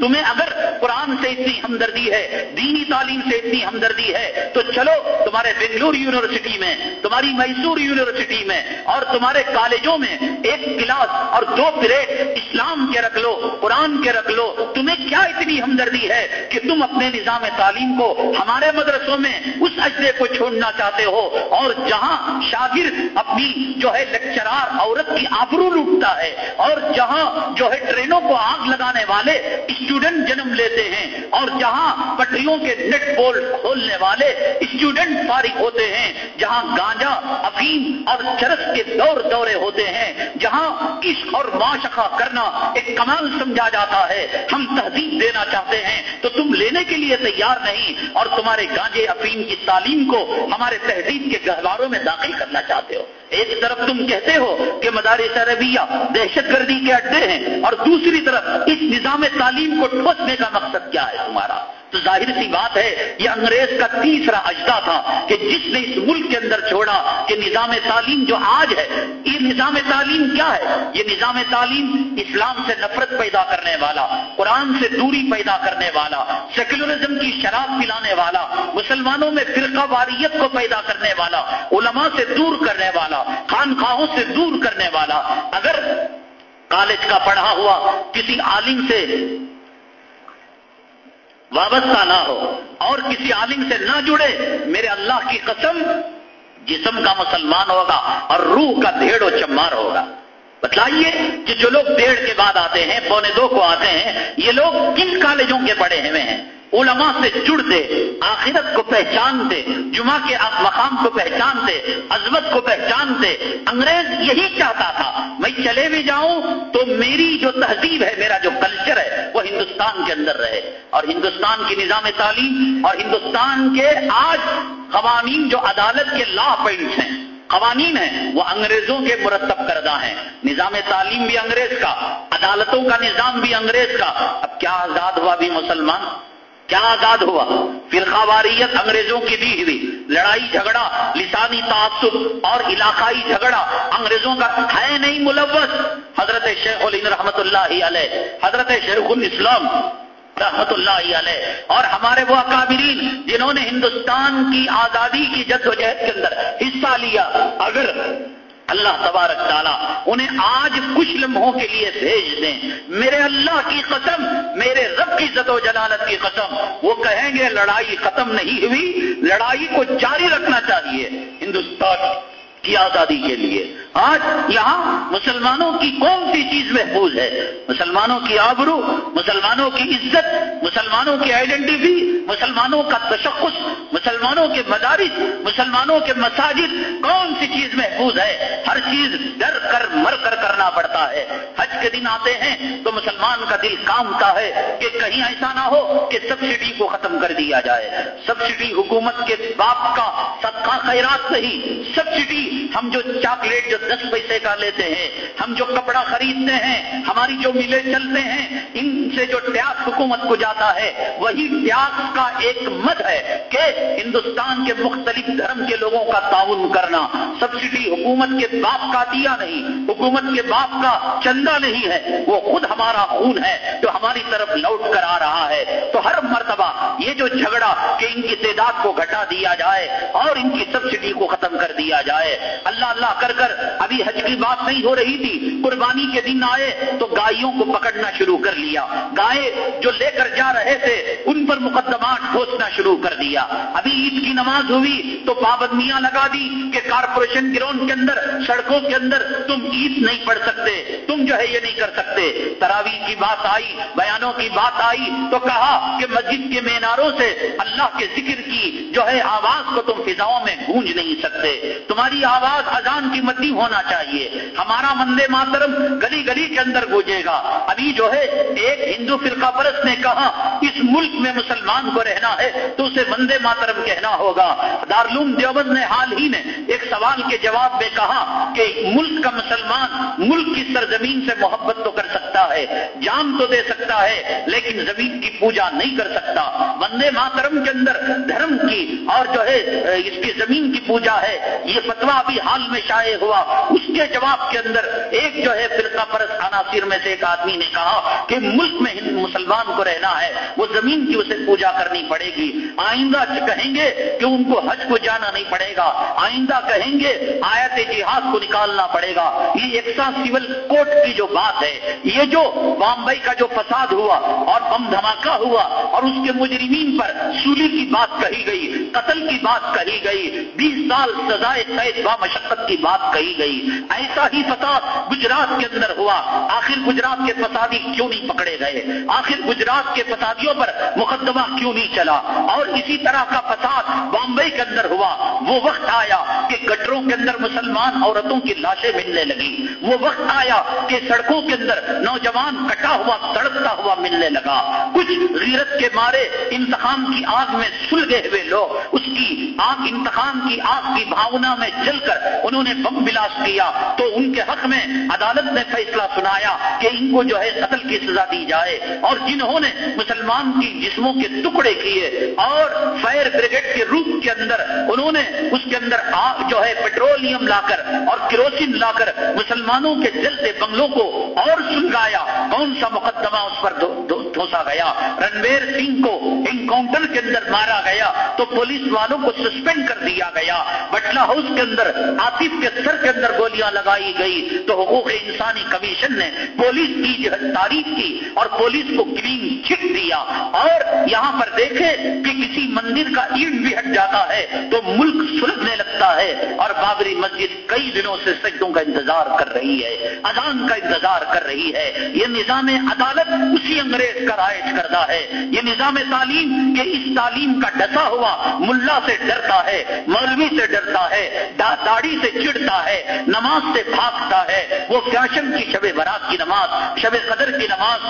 تمہیں اگر قرآن سے اتنی ہم ہمدردی ہے، دینی تعلیم سے اتنی ہمدردی ہے۔ تو چلو تمہارے بنگلور یونیورسٹی میں، تمہاری میسور یونیورسٹی میں اور تمہارے کالجوں میں ایک کلاس اور دو پریڈ اسلام کے رکھ لو، قرآن کے رکھ لو، تمہیں کیا اتنی ہمدردی ہے کہ تم اپنے نظام تعلیم کو ہمارے مدرسوں میں اس اجزے کو چھوڑنا چاہتے ہو اور جہاں شاگرد اپنی جو ہے لیکچرار عورت کی آبرو لوٹتا ہے اور جہاں جو ہے ٹرینوں کو آگ لگانے والے اسٹوڈنٹ جنم لیتے ہیں اور جہاں پٹریوں کے نیٹ بول کھولنے والے اسٹوڈنٹ فارغ ہوتے ہیں، جہاں گانجا، افیم اور چرس کے دور دورے ہوتے ہیں، جہاں عشق اور معاشقہ کرنا ایک کمال سمجھا جاتا ہے۔ ہم تہذیب دینا چاہتے ہیں، تو تم لینے کے لیے تیار نہیں، اور تمہارے گانجے، افیم کی تعلیم کو ہمارے تہذیب کے گہواروں میں داخل کرنا چاہتے ہو۔ ایک طرف تم کہتے ہو کہ مدارس عربیہ دہشت گردی کے اڈے ہیں اور دوسری طرف اس نظام تعلیم کو ٹھوسنے کا مقصد کیا ہے تمہارا؟ تو ظاہر سی بات ہے، یہ انگریز کا تیسرا اجدا تھا کہ جس نے اس ملک کے اندر چھوڑا کہ نظام تعلیم جو آج ہے، یہ نظام تعلیم کیا ہے؟ یہ نظام تعلیم اسلام سے نفرت پیدا کرنے والا، قرآن سے دوری پیدا کرنے والا، سیکولرزم کی شراب پلانے والا، مسلمانوں میں فرقہ واریت کو پیدا کرنے والا، علماء سے دور کرنے والا خانخواہوں سے دور کرنے والا۔ اگر کالج کا پڑھا ہوا کسی عالم سے وابستہ نہ ہو اور کسی عالم سے نہ جڑے، میرے اللہ کی قسم، جسم کا مسلمان ہوگا اور روح کا دھیڑ و چمار ہوگا۔ بتلائیے کہ جو لوگ ڈیڑھ کے بعد آتے ہیں، پونے دو کو آتے ہیں، یہ لوگ کن کالجوں کے پڑھے ہوئے ہیں؟ علماء سے جڑ دے، آخرت کو پہچان دے، جمعہ کے مقام کو پہچان دے، عظمت کو پہچان دے۔ انگریز یہی چاہتا تھا، میں چلے بھی جاؤں تو میری جو تہذیب ہے، میرا جو کلچر ہے، وہ ہندوستان کے اندر رہے۔ اور ہندوستان کی نظام تعلیم اور ہندوستان کے آج قوانین جو عدالت کے لا پوائنٹس ہیں، قوانین ہیں، وہ انگریزوں کے مرتب کردہ ہیں۔ نظام تعلیم بھی انگریز کا، عدالتوں کا نظام بھی انگریز کا۔ اب کیا آزاد ہوا بھی مسلمان؟ کیا آزاد ہوا؟ فرقہ واریت انگریزوں کی دی ہوئی، لڑائی جھگڑا، لسانی تعصب اور علاقائی جھگڑا انگریزوں کا ہے نہیں ملوث۔ حضرت شیخ الین رحمت اللہ علیہ، حضرت شیخ الاسلام رحمت اللہ علیہ اور ہمارے وہ اکابرین جنہوں نے ہندوستان کی آزادی کی جد و جہد کے اندر حصہ لیا۔ اگر اللہ تبارک تعالیٰ انہیں آج کچھ لمحوں کے لیے بھیج دیں۔ میرے اللہ کی قسم، میرے رب کی زد و جلالت کی قسم۔ وہ کہیں گے، لڑائی ختم نہیں ہوئی، لڑائی کو جاری رکھنا چاہیے۔ ہندوستان کی آزادی کے لیے۔ آج یہاں مسلمانوں کی کون سی چیز محفوظ ہے؟ مسلمانوں کی آبرو، مسلمانوں کی عزت، مسلمانوں کی آئیڈینٹی مسلمانوں کا تشخص، مسلمانوں کے مدارس، مسلمانوں کے مساجد، کون سی چیز محفوظ ہے؟ ہر چیز ڈر کر، مر کر کرنا پڑتا ہے۔ حج کے دن آتے ہیں تو مسلمان کا دل کامتا ہے کہ کہیں ایسا نہ ہو کہ سبسڈی کو ختم کر دیا جائے۔ سبسڈی حکومت کے باپ کا صدقہ خیرات نہیں، سبسڈی ہم جو چاکلیٹ جو دس پیسے کا لیتے ہیں، ہم جو کپڑا خریدتے ہیں، ہماری جو ملے چلتے ہیں، ان سے جو ٹیکس حکومت کو جاتا ہے، وہی ٹیکس کا ایک مت ہے کہ ہندوستان کے مختلف دھرم کے لوگوں کا تعاون کرنا۔ سبسڈی حکومت کے باپ کا دیا نہیں، حکومت کے باپ کا چندہ نہیں ہے، وہ خود ہمارا خون ہے جو ہماری طرف لوٹ کر آ رہا ہے۔ تو ہر مرتبہ یہ جو جھگڑا کہ ان کی تعداد کو گھٹا دیا جائے اور ان کی سبسڈی کو ختم کر دیا جائے اللہ اللہ کر کر ابھی حج کی بات نہیں ہو رہی تھی، قربانی کے دن آئے تو گائیوں کو پکڑنا شروع کر لیا۔ گائے جو لے کر جا رہے تھے، ان پر مقدمات ٹھوسنا شروع کر دیا۔ ابھی عید کی نماز ہوئی تو پابندیاں لگا دی کہ کارپوریشن گراؤنڈ کے اندر، سڑکوں کے اندر تم عید نہیں پڑھ سکتے، تم جو ہے یہ نہیں کر سکتے۔ تراوی کی بات آئی، بیانوں کی بات آئی تو کہا کہ مسجد کے میناروں سے اللہ کے ذکر کی جو ہے آواز کو تم فضاؤں میں گونج نہیں سکتے۔ تمہاری آواز اذان کی مدی ہونا چاہیے۔ ہمارا مندے ماترم گلی گلی کے اندر گونجے گا۔ ابھی جو ہے، ایک ہندو فرقہ پرست نے کہا، اس ملک میں مسلمان کو رہنا ہے، تو اسے مندے ماترم کہنا ہوگا۔ دارلوم دیوبند نے حال ہی میں ایک سوال کے جواب میں کہا کہ ملک کا مسلمان ملک کی سرزمین سے محبت تو کر سکتا ہے، جان تو دے سکتا ہے، لیکن زمین کی پوجا نہیں کر سکتا۔ وندے ماترم کے اندر دھرم کی اور جو ہے، اس کی زمین کی پوجا ہے، یہ فتوا بھی حال میں شائع ہوا۔ اس کے جواب کے اندر ایک جو ہے، فرقہ پرست عناصر میں سے ایک آدمی نے کہا کہ ملک میں مسلمان کو رہنا ہے، وہ زمین کی اسے پوجا کرنی پڑے گی۔ آئندہ کہیں گے کہ ان کو حج کو جانا نہیں پڑے گا۔ آئندہ کہیں گے آیت جہاد کو نکالنا پڑے گا۔ یہ ایکسا سول کوٹ کی جو بات ہے، یہ جو بامبئی کا جو فساد ہوا اور بم دھماکہ ہوا اور اس کے مجرمین پر سولی کی بات کہی گئی، قتل کی بات کہی گئی، بیس سال سزائے قید با مشقت کی بات کہی گئی۔ ایسا ہی فساد گجرات کے اندر ہوا۔ آخر گجرات کے فسادی کیوں نہیں پکڑے گئے؟ آخر گجرات کے فسادیوں پر مقدمہ کیوں نہیں چلا؟ اور اسی طرح کا فساد بامبئی کے اندر ہوا۔ وہ وقت آیا کہ گٹروں کے اندر مسلمان عورتوں کی لاشیں ملنے لگی وہ وقت آیا کہ سڑکوں کے اندر نوجوان کٹا ہوا سڑکتا ہوا ملنے لگا۔ کچھ غیرت کے مارے انتخاب کی آگ میں سلگے ہوئے لوگ، اس کی آگ انتخاب کی آگ کی بھاونا میں جل کر انہوں نے بم بلاس کیا۔ تو ان کے حق میں عدالت نے فیصلہ سنایا کہ ان کو جو ہے قتل کی سزا دی جائے۔ اور جنہوں نے مسلمان کی جسموں کے ٹکڑے کیے اور فائر بریگیڈ کے روپ کے اندر انہوں نے اس کے اندر آگ جو ہے پیٹرولیم لا کر اور کروسین لا کر مسلمانوں کے جلتے بنگلوں کو اور سنگایا کون سا مقدمہ اس پر دھوسا گیا؟ رنویر سنگھ کو انکاؤنٹر کے اندر مارا گیا، تو پولیس والوں کو سسپینڈ کر دیا گیا۔ بٹلا ہاؤس کے اندر آصف کے سر کے اندر گولیاں لگائی گئی۔ تو حقوق انسانی کمیشن نے پولیس کی تعریف کی اور پولیس کو کلین چٹ دیا۔ اور یہاں پر دیکھے کہ کسی مندر کا اینٹ بھی ہٹ جاتا ہے، تو ملک سلگنے لگتا ہے اور بابری مسجد کئی دنوں سے سجدوں کا انتظار کر رہی ہے، اذان کا انتظار کر رہی ہے۔ یہ نظام عدالت اسی انگریز کا رائج کرتا ہے۔ یہ نظام تعلیم کہ اس تعلیم کا ڈسا ہوا ملا سے ڈرتا ہے، مولوی سے ڈرتا ہے داڑھی سے چڑتا ہے، نماز سے بھاگتا ہے۔ وہ فیشن کی شب برات کی نماز، شب قدر کی نماز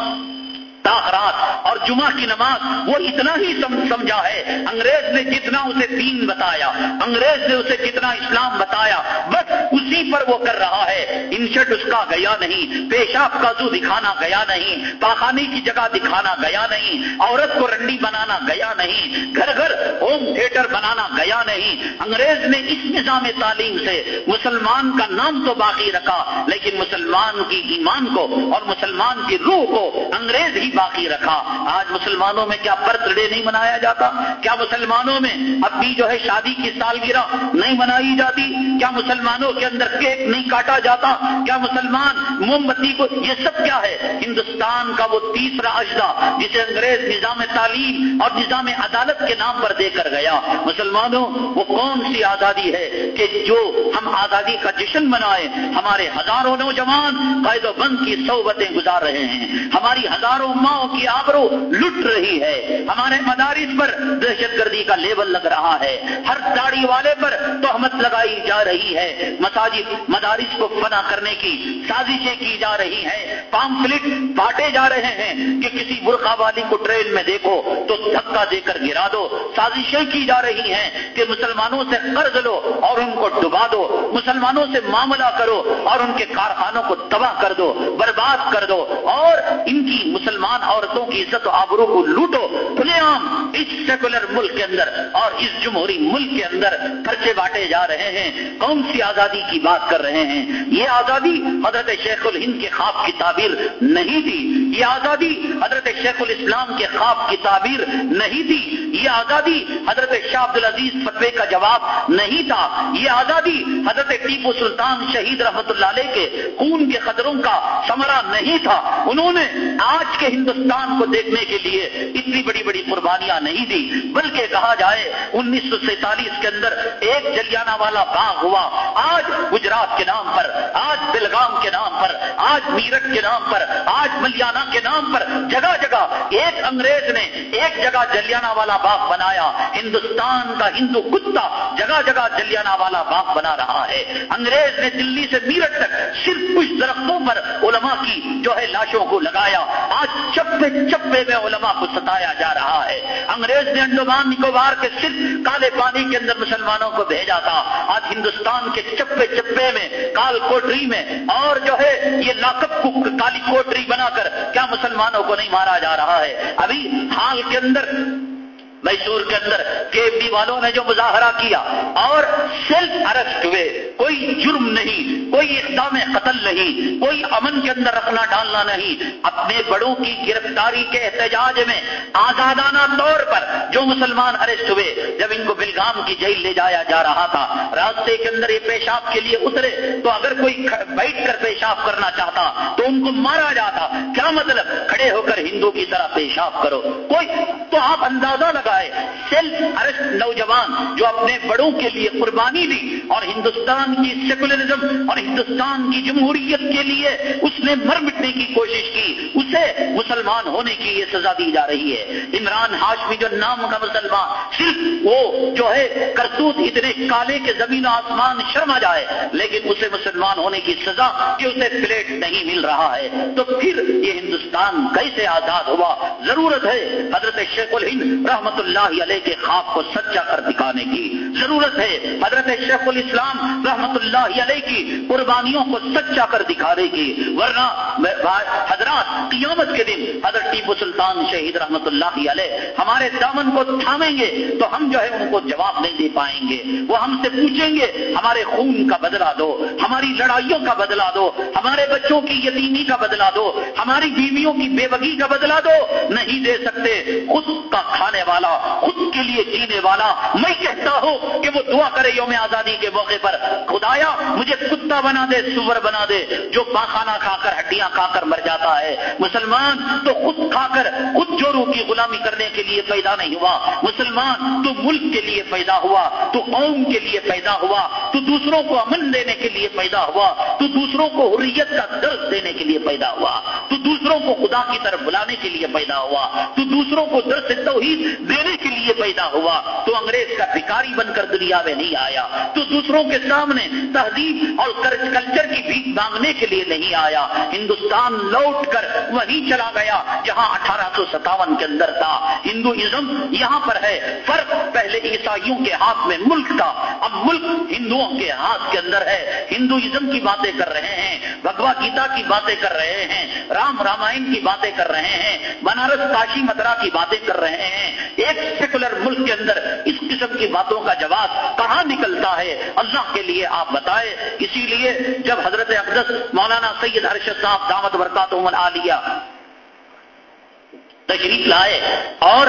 تاخرات اور جمعہ کی نماز، وہ اتنا ہی سمجھا ہے۔ انگریز نے جتنا اسے دین بتایا، انگریز نے اسے جتنا اسلام بتایا، بس اسی پر وہ کر رہا ہے۔ انشٹ اس کا گیا نہیں، پیشاب کا زو دکھانا گیا نہیں، پاخانے کی جگہ دکھانا گیا نہیں، عورت کو رنڈی بنانا گیا نہیں، گھر گھر ہوم تھیٹر بنانا گیا نہیں۔ انگریز نے اس نظام تعلیم سے مسلمان کا نام تو باقی رکھا، لیکن مسلمان کی ایمان کو اور مسلمان کی روح کو انگریز ہی باقی رکھا۔ آج مسلمانوں میں کیا برتھ ڈے نہیں منایا جاتا؟ کیا مسلمانوں میں اب بھی جو ہے شادی کی سالگرہ نہیں منائی جاتی؟ کیا مسلمانوں کے اندر کیک نہیں کاٹا جاتا؟ کیا مسلمان موم بتی کو یہ سب کیا ہے؟ ہندوستان کا وہ تیسرا اجزا جسے انگریز نظام تعلیم اور نظام عدالت کے نام پر دے کر گیا۔ مسلمانوں، وہ کون سی آزادی ہے کہ جو ہم آزادی کا جشن منائے؟ ہمارے ہزاروں نوجوان قید و بند کی صحبتیں گزار رہے ہیں۔ ہماری ہزاروں ماؤں کی آبرو لٹ رہی ہے۔ ہمارے مدارس پر دہشت گردی کا لیبل لگ رہا ہے۔ ہر داڑھی والے پر تہمت لگائی جا رہی ہے۔ مساجد، مدارس کو فنا کرنے کی سازشیں کی جا رہی ہیں۔ پامفلٹ بانٹے جا رہے ہیں کہ کسی برقع والی کو ٹرین میں دیکھو تو دھکا دے کر گرا دو۔ سازشیں کی جا رہی ہیں کہ مسلمانوں سے قرض لو اور ان کو ڈبا دو۔ مسلمانوں سے معاملہ کرو اور ان کے کارخانوں کو تباہ کر دو، برباد کر دو۔ اور ان کی مسلمان عورتوں کی عزت و آبرو کو لوٹو، کھلے عام اس سیکولر ملک کے اندر اور اس جمہوری ملک کے اندر خرچے بانٹے جا رہے ہیں۔ کون سی آزادی کی بات کر رہے ہیں؟ یہ آزادی حضرت شیخ الہند کے خواب کی تعبیر نہیں تھی۔ یہ آزادی حضرت شیخ الاسلام کے خواب کی تعبیر نہیں تھی۔ یہ آزادی حضرت شاہ شاہ عبد العزیز فتوے کا جواب نہیں تھا۔ یہ آزادی حضرت ٹیپو سلطان شہید رحمت اللہ علیہ کے خون کے خطروں کا سمرا نہیں تھا۔ انہوں نے آج کے ہندوستان کو دیکھنے کے لیے اتنی بڑی بڑی قربانیاں نہیں دی، بلکہ کہا جائے انیس سو سینتالیس کے اندر ایک جلیانہ والا باغ ہوا۔ آج گجرات کے نام پر، آج بلگام کے نام پر، آج میرٹ کے نام پر، آج ملیانہ کے نام پر جگہ جگہ ایک انگریز نے ایک جگہ جلیانہ والا باغ بنایا۔ ہندوستان کا ہندو کتا جگہ جگہ جلیانہ والا باغ بنا رہا ہے۔ انگریز نے دلی سے میرٹ تک صرف کچھ درختوں پر علماء کی جو ہے لاشوں کو لگایا۔ آج چپے چپے میں علماء کو ستایا جا رہا ہے۔ انگریز نے انڈومان نکوبار کے صرف کالے پانی کے اندر مسلمانوں کو بھیجا تھا۔ آج ہندوستان کے چپے چپے میں، کال کوٹری میں، اور جو ہے، یہ لاکپ کو کالی کوٹری بنا کر کیا مسلمانوں کو نہیں مارا جا رہا ہے۔ ابھی حال کے اندر میسور کے اندر کے بی والوں نے جو مظاہرہ کیا اور سیلف ارسٹ ہوئے۔ کوئی جرم نہیں، کوئی اقدام قتل نہیں، کوئی امن کے اندر رکھنا ڈالنا نہیں۔ اپنے بڑوں کی گرفتاری کے احتجاج میں، آزادانہ طور پر جو مسلمان ارسٹ ہوئے، جب ان کو بلگام کی جیل لے جایا جا رہا تھا، راستے کے اندر یہ پیشاب کے لیے اترے، تو اگر کوئی بیٹھ کر پیشاب کرنا چاہتا، تو ان کو مارا جاتا۔ کیا مطلب؟ کھڑے ہو کر ہندو کی طرح پیشاب کرو۔ کوئی تو آپ اندازہ لگا سیلف ارسٹ نوجوان جو اپنے بڑوں کے لیے قربانی دی اور ہندوستان کی سیکولرزم اور ہندوستان کی جمہوریت کے لیے اس نے مر مٹنے کی کوشش کی، اسے مسلمان ہونے کی یہ سزا دی جا رہی ہے۔ عمران ہاشمی جو نام کا مسلمان، صرف وہ جو ہے کرتوت اتنے کالے کے زمین آسمان شرما جائے، لیکن اسے مسلمان ہونے کی سزا کہ اسے پلیٹ نہیں مل رہا ہے۔ تو پھر یہ ہندوستان کیسے آزاد ہوا؟ ضرورت ہے حضرت شیخ الہند رحمت اللہ علیہ کے خواب کو سچا کر دکھانے کی ضرورت ہے۔ حضرت شیخ الاسلام رحمت اللہ علیہ کی قربانیوں کو سچا کر دکھانے کی۔ ورنہ حضرات قیامت کے دن حضرت ٹیپو سلطان شہید رحمت اللہ علیہ ہمارے دامن کو تھامیں گے تو ہم جو ہے ان کو جواب نہیں دے پائیں گے۔ وہ ہم سے پوچھیں گے، ہمارے خون کا بدلا دو، ہماری لڑائیوں کا بدلا دو، ہمارے بچوں کی یتیمی کا بدلا دو، ہماری بیویوں کی بے بگی کا بدلا دو۔ نہیں دے سکتے، خود کا کھانے والا خود کے لیے جینے والا میں کہتا ہوں کہ وہ دعا کرے یوم آزادی کے موقع پر، خدایا مجھے کتا بنا دے، سور بنا دے، جو پاخانہ کھا کر، ہڈیاں کھا کر مر جاتا ہے۔ مسلمان تو خود کھا کر، خود چوروں کی غلامی کرنے کے لیے پیدا نہیں ہوا۔ مسلمان تو ملک کے لیے پیدا ہوا، تو قوم کے لیے پیدا ہوا، تو دوسروں کو امن دینے کے لیے پیدا ہوا، تو دوسروں کو حریت کا درد دینے کے لیے پیدا ہوا، تو دوسروں کو خدا کی طرف بلانے کے لیے پیدا ہوا، تو دوسروں کو درد توحید دینے کے لیے پیدا ہوا تو انگریز کا بھکاری بن کر دنیا میں نہیں آیا، تو دوسروں کے سامنے تہذیب اور کلچر کی بھیک مانگنے کے لیے نہیں آیا۔ ہندوستان لوٹ کر وہیں چلا گیا جہاں اٹھارہ سو ستاون کے اندر تھا۔ ہندوازم یہاں پر ہے۔ فرق پہلے عیسائیوں کے ہاتھ میں ملک تھا، اب ملک ہندوؤں کے ہاتھ کے اندر ہے۔ ہندوازم کی باتیں کر رہے ہیں، بھگوا گیتا کی باتیں کر رہے ہیں، رام رامائن کی باتیں کر رہے ہیں، بنارس کاشی مترا کی باتیں کر رہے ہیں۔ ایک سیکولر ملک کے اندر اس قسم کی باتوں کا جواب کہاں نکلتا ہے؟ اللہ کے لیے آپ بتائیں۔ اسی لیے جب حضرت اقدس مولانا سید ارشد صاحب دامت برکات عمر آ تشریف لائے اور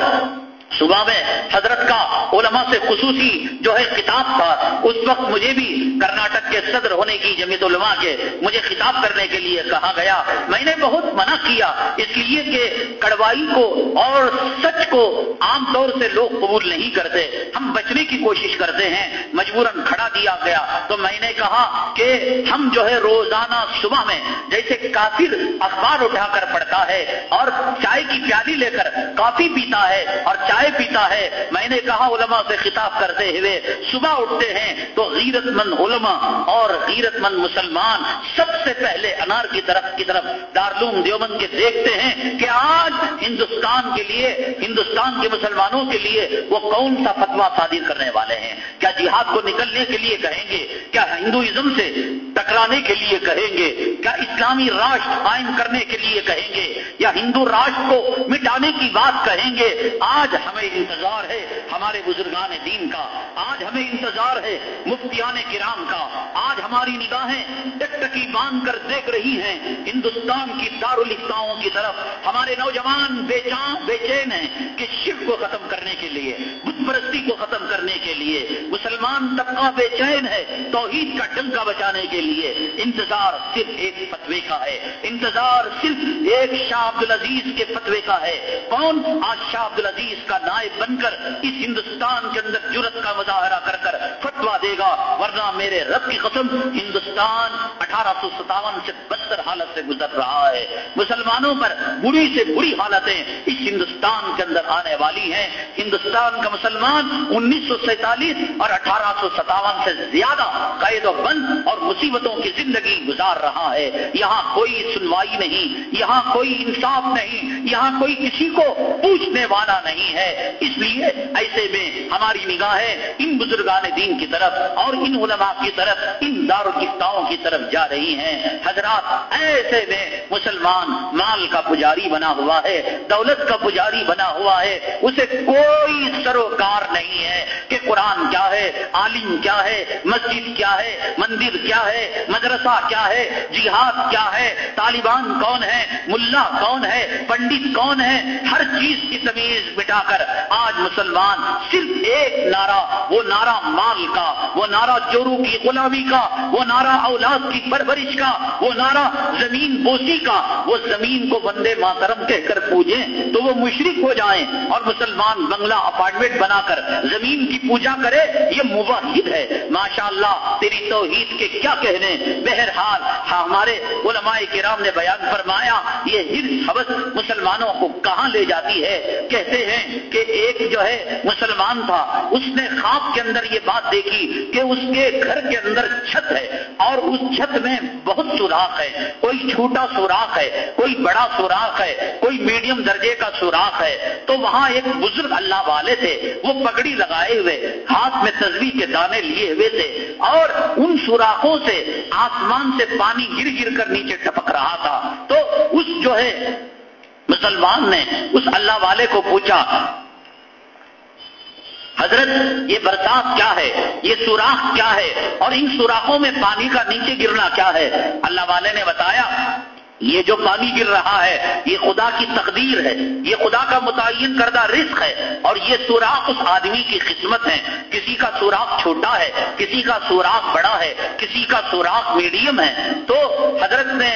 صبح میں حضرت کا علماء سے خصوصی جو ہے خطاب تھا، اس وقت مجھے بھی کرناٹک کے صدر ہونے کی جمیت علماء کے مجھے خطاب کرنے کے لیے کہا گیا۔ میں نے بہت منع کیا، اس لیے کہ کڑوائی کو اور سچ کو عام طور سے لوگ قبول نہیں کرتے۔ ہم بچنے کی کوشش کرتے ہیں، مجبوراً کھڑا دیا گیا۔ تو میں نے کہا کہ ہم جو ہے روزانہ صبح میں جیسے کافر اخبار اٹھا کر پڑتا ہے اور چائے کی پیالی لے کر کافی پیتا ہے اور چائے چائے پیتا ہے۔ میں نے کہا، علماء سے خطاب کرتے ہوئے صبح اٹھتے ہیں تو غیرت مند علماء اور غیرت مند مسلمان سب سے پہلے انار کی طرف کی طرف دارلوم دیوبند کے دیکھتے ہیں کہ آج ہندوستان کے لیے، ہندوستان کے مسلمانوں کے لیے وہ کون سا فتوا صادر کرنے والے ہیں؟ کیا جہاد کو نکلنے کے لیے کہیں گے؟ کیا ہندوازم سے ٹکرانے کے لیے کہیں گے؟ کیا اسلامی راشٹر قائم کرنے کے لیے کہیں گے؟ یا ہندو راشٹر کو مٹانے کی بات کہیں گے؟ آج ہمیں انتظار ہے ہمارے بزرگان دین کا، آج ہمیں انتظار ہے مفتیان کرام کا۔ آج ہماری نگاہیں ٹکی باندھ کر دیکھ رہی ہیں ہندوستان کی دارالفتاؤں کی طرف۔ ہمارے نوجوان بے چان بے چین ہیں کہ شیو کو ختم کرنے کے لیے بت پرستی کو ختم کرنے کے لیے، مسلمان طبقہ بے چین ہے توحید کا ڈنکا بچانے کے لیے۔ انتظار صرف ایک فتوے کا ہے۔ انتظار صرف ایک شاہ عبد العزیز کے فتوے کا ہے۔ کون؟ آج شاہ عبد العزیز کا نائب بن کر اس ہندوستان کے اندر جرت کا مظاہرہ کر کر فتوا دے گا، ورنہ میرے رب کی قسم ہندوستان اٹھارہ سو ستاون سے بدتر حالت سے گزر رہا ہے۔ مسلمانوں پر بری سے بری حالتیں اس ہندوستان کے اندر آنے والی ہیں۔ ہندوستان کا مسلمان انیس سو سینتالیس اور اٹھارہ سو ستاون سے زیادہ قید و بند اور مصیبتوں کی زندگی گزار رہا ہے۔ یہاں کوئی سنوائی نہیں، یہاں کوئی انصاف نہیں، یہاں کوئی کسی کو پوچھنے والا نہیں ہے۔ اس لیے ایسے میں ہماری نگاہیں ان بزرگان دین کی طرف اور ان علماء کی طرف، ان دار الفتاؤں کی طرف جا رہی ہیں۔ حضرات، ایسے میں مسلمان مال کا پجاری بنا ہوا ہے، دولت کا پجاری بنا ہوا ہے، اسے کوئی سروکار نہیں ہے کہ قرآن کیا ہے، عالم کیا ہے، مسجد کیا ہے، مندر کیا ہے، مدرسہ کیا ہے، جہاد کیا ہے، طالبان کون ہے، ملا کون ہے، پنڈت کون ہے، ہر چیز کی تمیز بٹا کر آج مسلمان صرف ایک نعرہ، وہ نعرہ مال کا، وہ نعرہ چورو کی غلامی کا، وہ نعرہ اولاد کی پرورش کا، وہ نعرہ زمین بوسی کا، وہ زمین کو بندے ماترم کہہ کر پوجیں تو وہ مشرق ہو جائیں اور مسلمان بنگلہ اپارٹمنٹ بنا کر زمین کی پوجا کرے، یہ مباحد ہے۔ ماشاء اللہ تیری توحید کے کیا کہنے؟ بہرحال ہاں، ہمارے علماء کرام نے بیان فرمایا، یہ ہر حوث مسلمانوں کو کہاں لے جاتی ہے؟ کہتے ہیں کہ ایک جو ہے مسلمان تھا، اس نے خواب کے اندر یہ بات دیکھی کہ اس کے گھر کے اندر چھت ہے اور اس چھت میں بہت سوراخ ہے۔ کوئی چھوٹا سوراخ ہے، کوئی بڑا سوراخ ہے، کوئی میڈیم درجے کا سوراخ ہے۔ تو وہاں ایک بزرگ اللہ والے تھے، وہ پگڑی لگائے ہوئے، ہاتھ میں تصویر کے دانے لیے ہوئے تھے اور ان سوراخوں سے آسمان سے پانی گر گر کر نیچے ٹپک رہا تھا۔ تو اس جو ہے مسلمان نے اس اللہ والے کو پوچھا، حضرت، یہ برسات کیا ہے؟ یہ سوراخ کیا ہے؟ اور ان سوراخوں میں پانی کا نیچے گرنا کیا ہے؟ اللہ والے نے بتایا یہ جو پانی گر رہا ہے، یہ خدا کی تقدیر ہے، یہ خدا کا متعین کردہ رزق ہے، اور یہ سوراخ اس آدمی کی قسمت ہے۔ کسی کا سوراخ چھوٹا ہے، کسی کا سوراخ بڑا ہے، کسی کا سوراخ میڈیم ہے۔ تو حضرت نے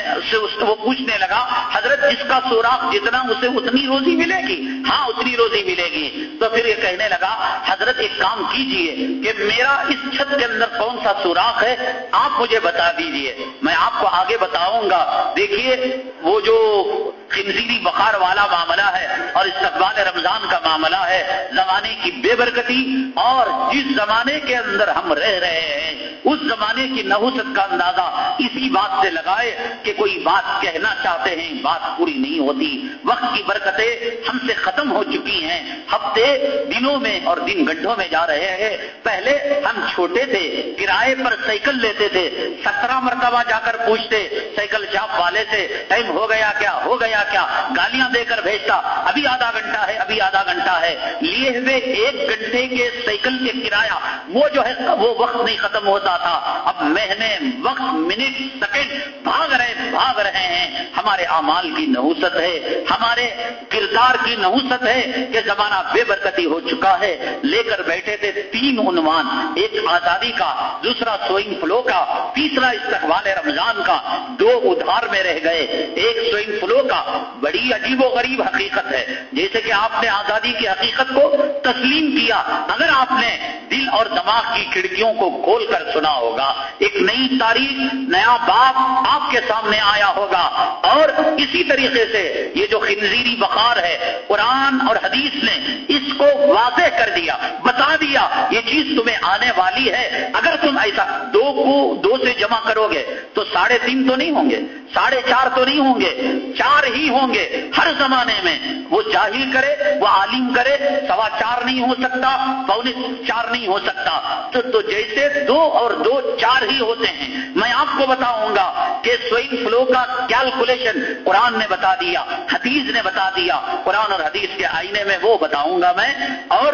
وہ پوچھنے لگا، حضرت جس کا سوراخ جتنا اسے اتنی روزی ملے گی؟ ہاں اتنی روزی ملے گی۔ تو پھر یہ کہنے لگا، حضرت ایک کام کیجیے کہ میرا اس چھت کے اندر کون سا سوراخ ہے، آپ مجھے بتا دیجیے، میں آپ کو آگے بتاؤں گا۔ دیکھیے وہ جو خنزیری بخار والا معاملہ ہے اور استقبال رمضان کا معاملہ ہے، زمانے کی بے برکتی اور جس زمانے کے اندر ہم رہ رہے ہیں، اس زمانے کی نحوست کا اندازہ اسی بات سے لگائے کہ کوئی بات کہنا چاہتے ہیں، بات پوری نہیں ہوتی۔ وقت کی برکتیں ہم سے ختم ہو چکی ہیں۔ ہفتے دنوں میں اور دن گھنٹوں میں جا رہے ہیں۔ پہلے ہم چھوٹے تھے، کرائے پر سائیکل لیتے تھے، سترہ مرتبہ جا کر پوچھتے، سائیکل شاپ والے سے ٹائم ہو گیا کیا؟ ہو گیا کیا؟ گالیاں دے کر بھیجتا، ابھی آدھا گھنٹہ ہے، ابھی آدھا گھنٹہ ہے۔ لیے ہوئے ایک گھنٹے کے سائیکل کے کرایہ، وہ جو ہے، وہ وقت نہیں ختم ہوتا تھا۔ اب مہینے، وقت، منٹ، سیکنڈ بھاگ رہے بھاگ رہے ہیں۔ ہمارے اعمال کی نحوست ہے، ہمارے کردار کی نحوست ہے کہ زمانہ بے برکتی ہو چکا ہے۔ لے کر بیٹھے تھے تین عنوان، ایک آزادی کا، دوسرا سوئنگ فلو کا، تیسرا استقبال رمضان کا۔ دو ادھار میں رہ گئے۔ ایک سوئنگ فلو کا بڑی عجیب و غریب حقیقت ہے۔ جیسے کہ آپ نے آزادی کی حقیقت کو تسلیم کیا، اگر آپ نے دل اور دماغ کی کھڑکیوں کو کھول کر سنا ہوگا، ایک نئی تاریخ، نیا باپ آپ کے سامنے آیا ہوگا۔ اور اسی طریقے سے یہ جو خنزیری بخار ہے، قرآن اور حدیث نے اس کو واضح کر دیا، بتا دیا، یہ چیز تمہیں آنے والی ہے۔ اگر تم ایسا دو کو، دو سے جمع کرو گے، تو ساڑھے تین تو نہیں ہوں گے، ساڑھے چار تو نہیں ہوں گے چار ہی ہوں گے۔ ہر زمانے میں وہ جاہل کرے وہ عالم کرے سوا چار نہیں ہو سکتا پونے چار نہیں ہو سکتا۔ تو, تو جیسے دو اور دو چار ہی ہوتے ہیں۔ میں آپ کو بتاؤں گا کہ سوئن فلو کا کیلکولیشن قرآن نے بتا دیا حدیث نے بتا دیا۔ قرآن اور حدیث کے آئینے میں وہ بتاؤں گا میں۔ اور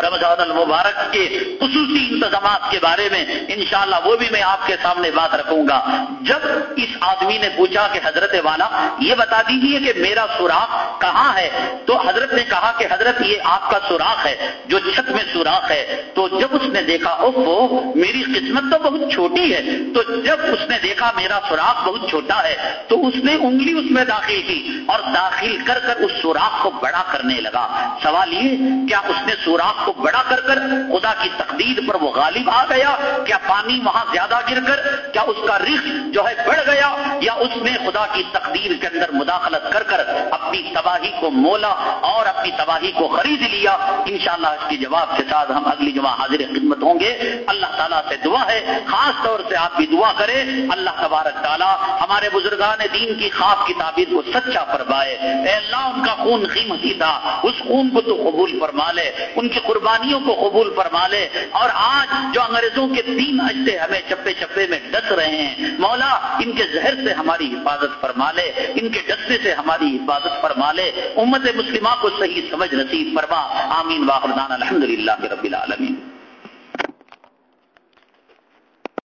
رمضان المبارک کے خصوصی انتظامات کے بارے میں انشاءاللہ وہ بھی میں آپ کے سامنے بات رکھوں گا۔ جب اس آدمی نے پوچھا کہ حضرت والا، یہ بتا دیجیے کہ میرا سوراخ کہاں ہے؟ تو حضرت نے کہا کہ حضرت، یہ آپ کا سوراخ ہے، جو چھت میں سوراخ ہے۔ تو جب اس نے دیکھا وہ میری قسمت تو بہت چھوٹی ہے۔ تو جب اس نے دیکھا، میرا سوراخ بہت چھوٹا ہے، تو اس نے انگلی اس میں داخل کی اور داخل کر کر اس سوراخ کو بڑا کرنے لگا۔ سوال یہ، کیا اس نے سوراخ کو بڑا کر کر خدا کی تقدیر پر وہ غالب آ گیا۔ کیا پانی وہاں زیادہ گر کر، کیا اس کا رخ جو ہے بڑھ گیا، یا اس نے خدا کی تقدیر کے اندر مداخلت کر کر اپنی تباہی کو مولا اور اپنی تباہی کو خرید لیا؟ انشاءاللہ اس کی جواب کے ساتھ ہم اگلی جمعہ حاضر خدمت ہوں گے۔ اللہ تعالیٰ سے دعا ہے، خاص طور سے آپ بھی دعا کریں۔ اللہ تبارک تعالیٰ ہمارے بزرگان دین کی خواب کی تعبیر کو سچا فرمائے۔ اے اللہ، ان کا خون قیمتی تھا، اس خون کو تو قبول فرما لے۔ ان کی قربانیوں کو قبول فرما لے۔ اور آج جو انگریزوں کے تین اجتے ہمیں چپے چپے میں ڈس رہے ہیں، مولا، ان کے زہر سے ہماری حفاظت فرما لے، ان کے ڈسنے سے ہماری حفاظت فرما لے۔ امت مسلمہ کو صحیح سمجھ نصیب فرما۔ آمین واخردان الحمد للہ رب العالمین۔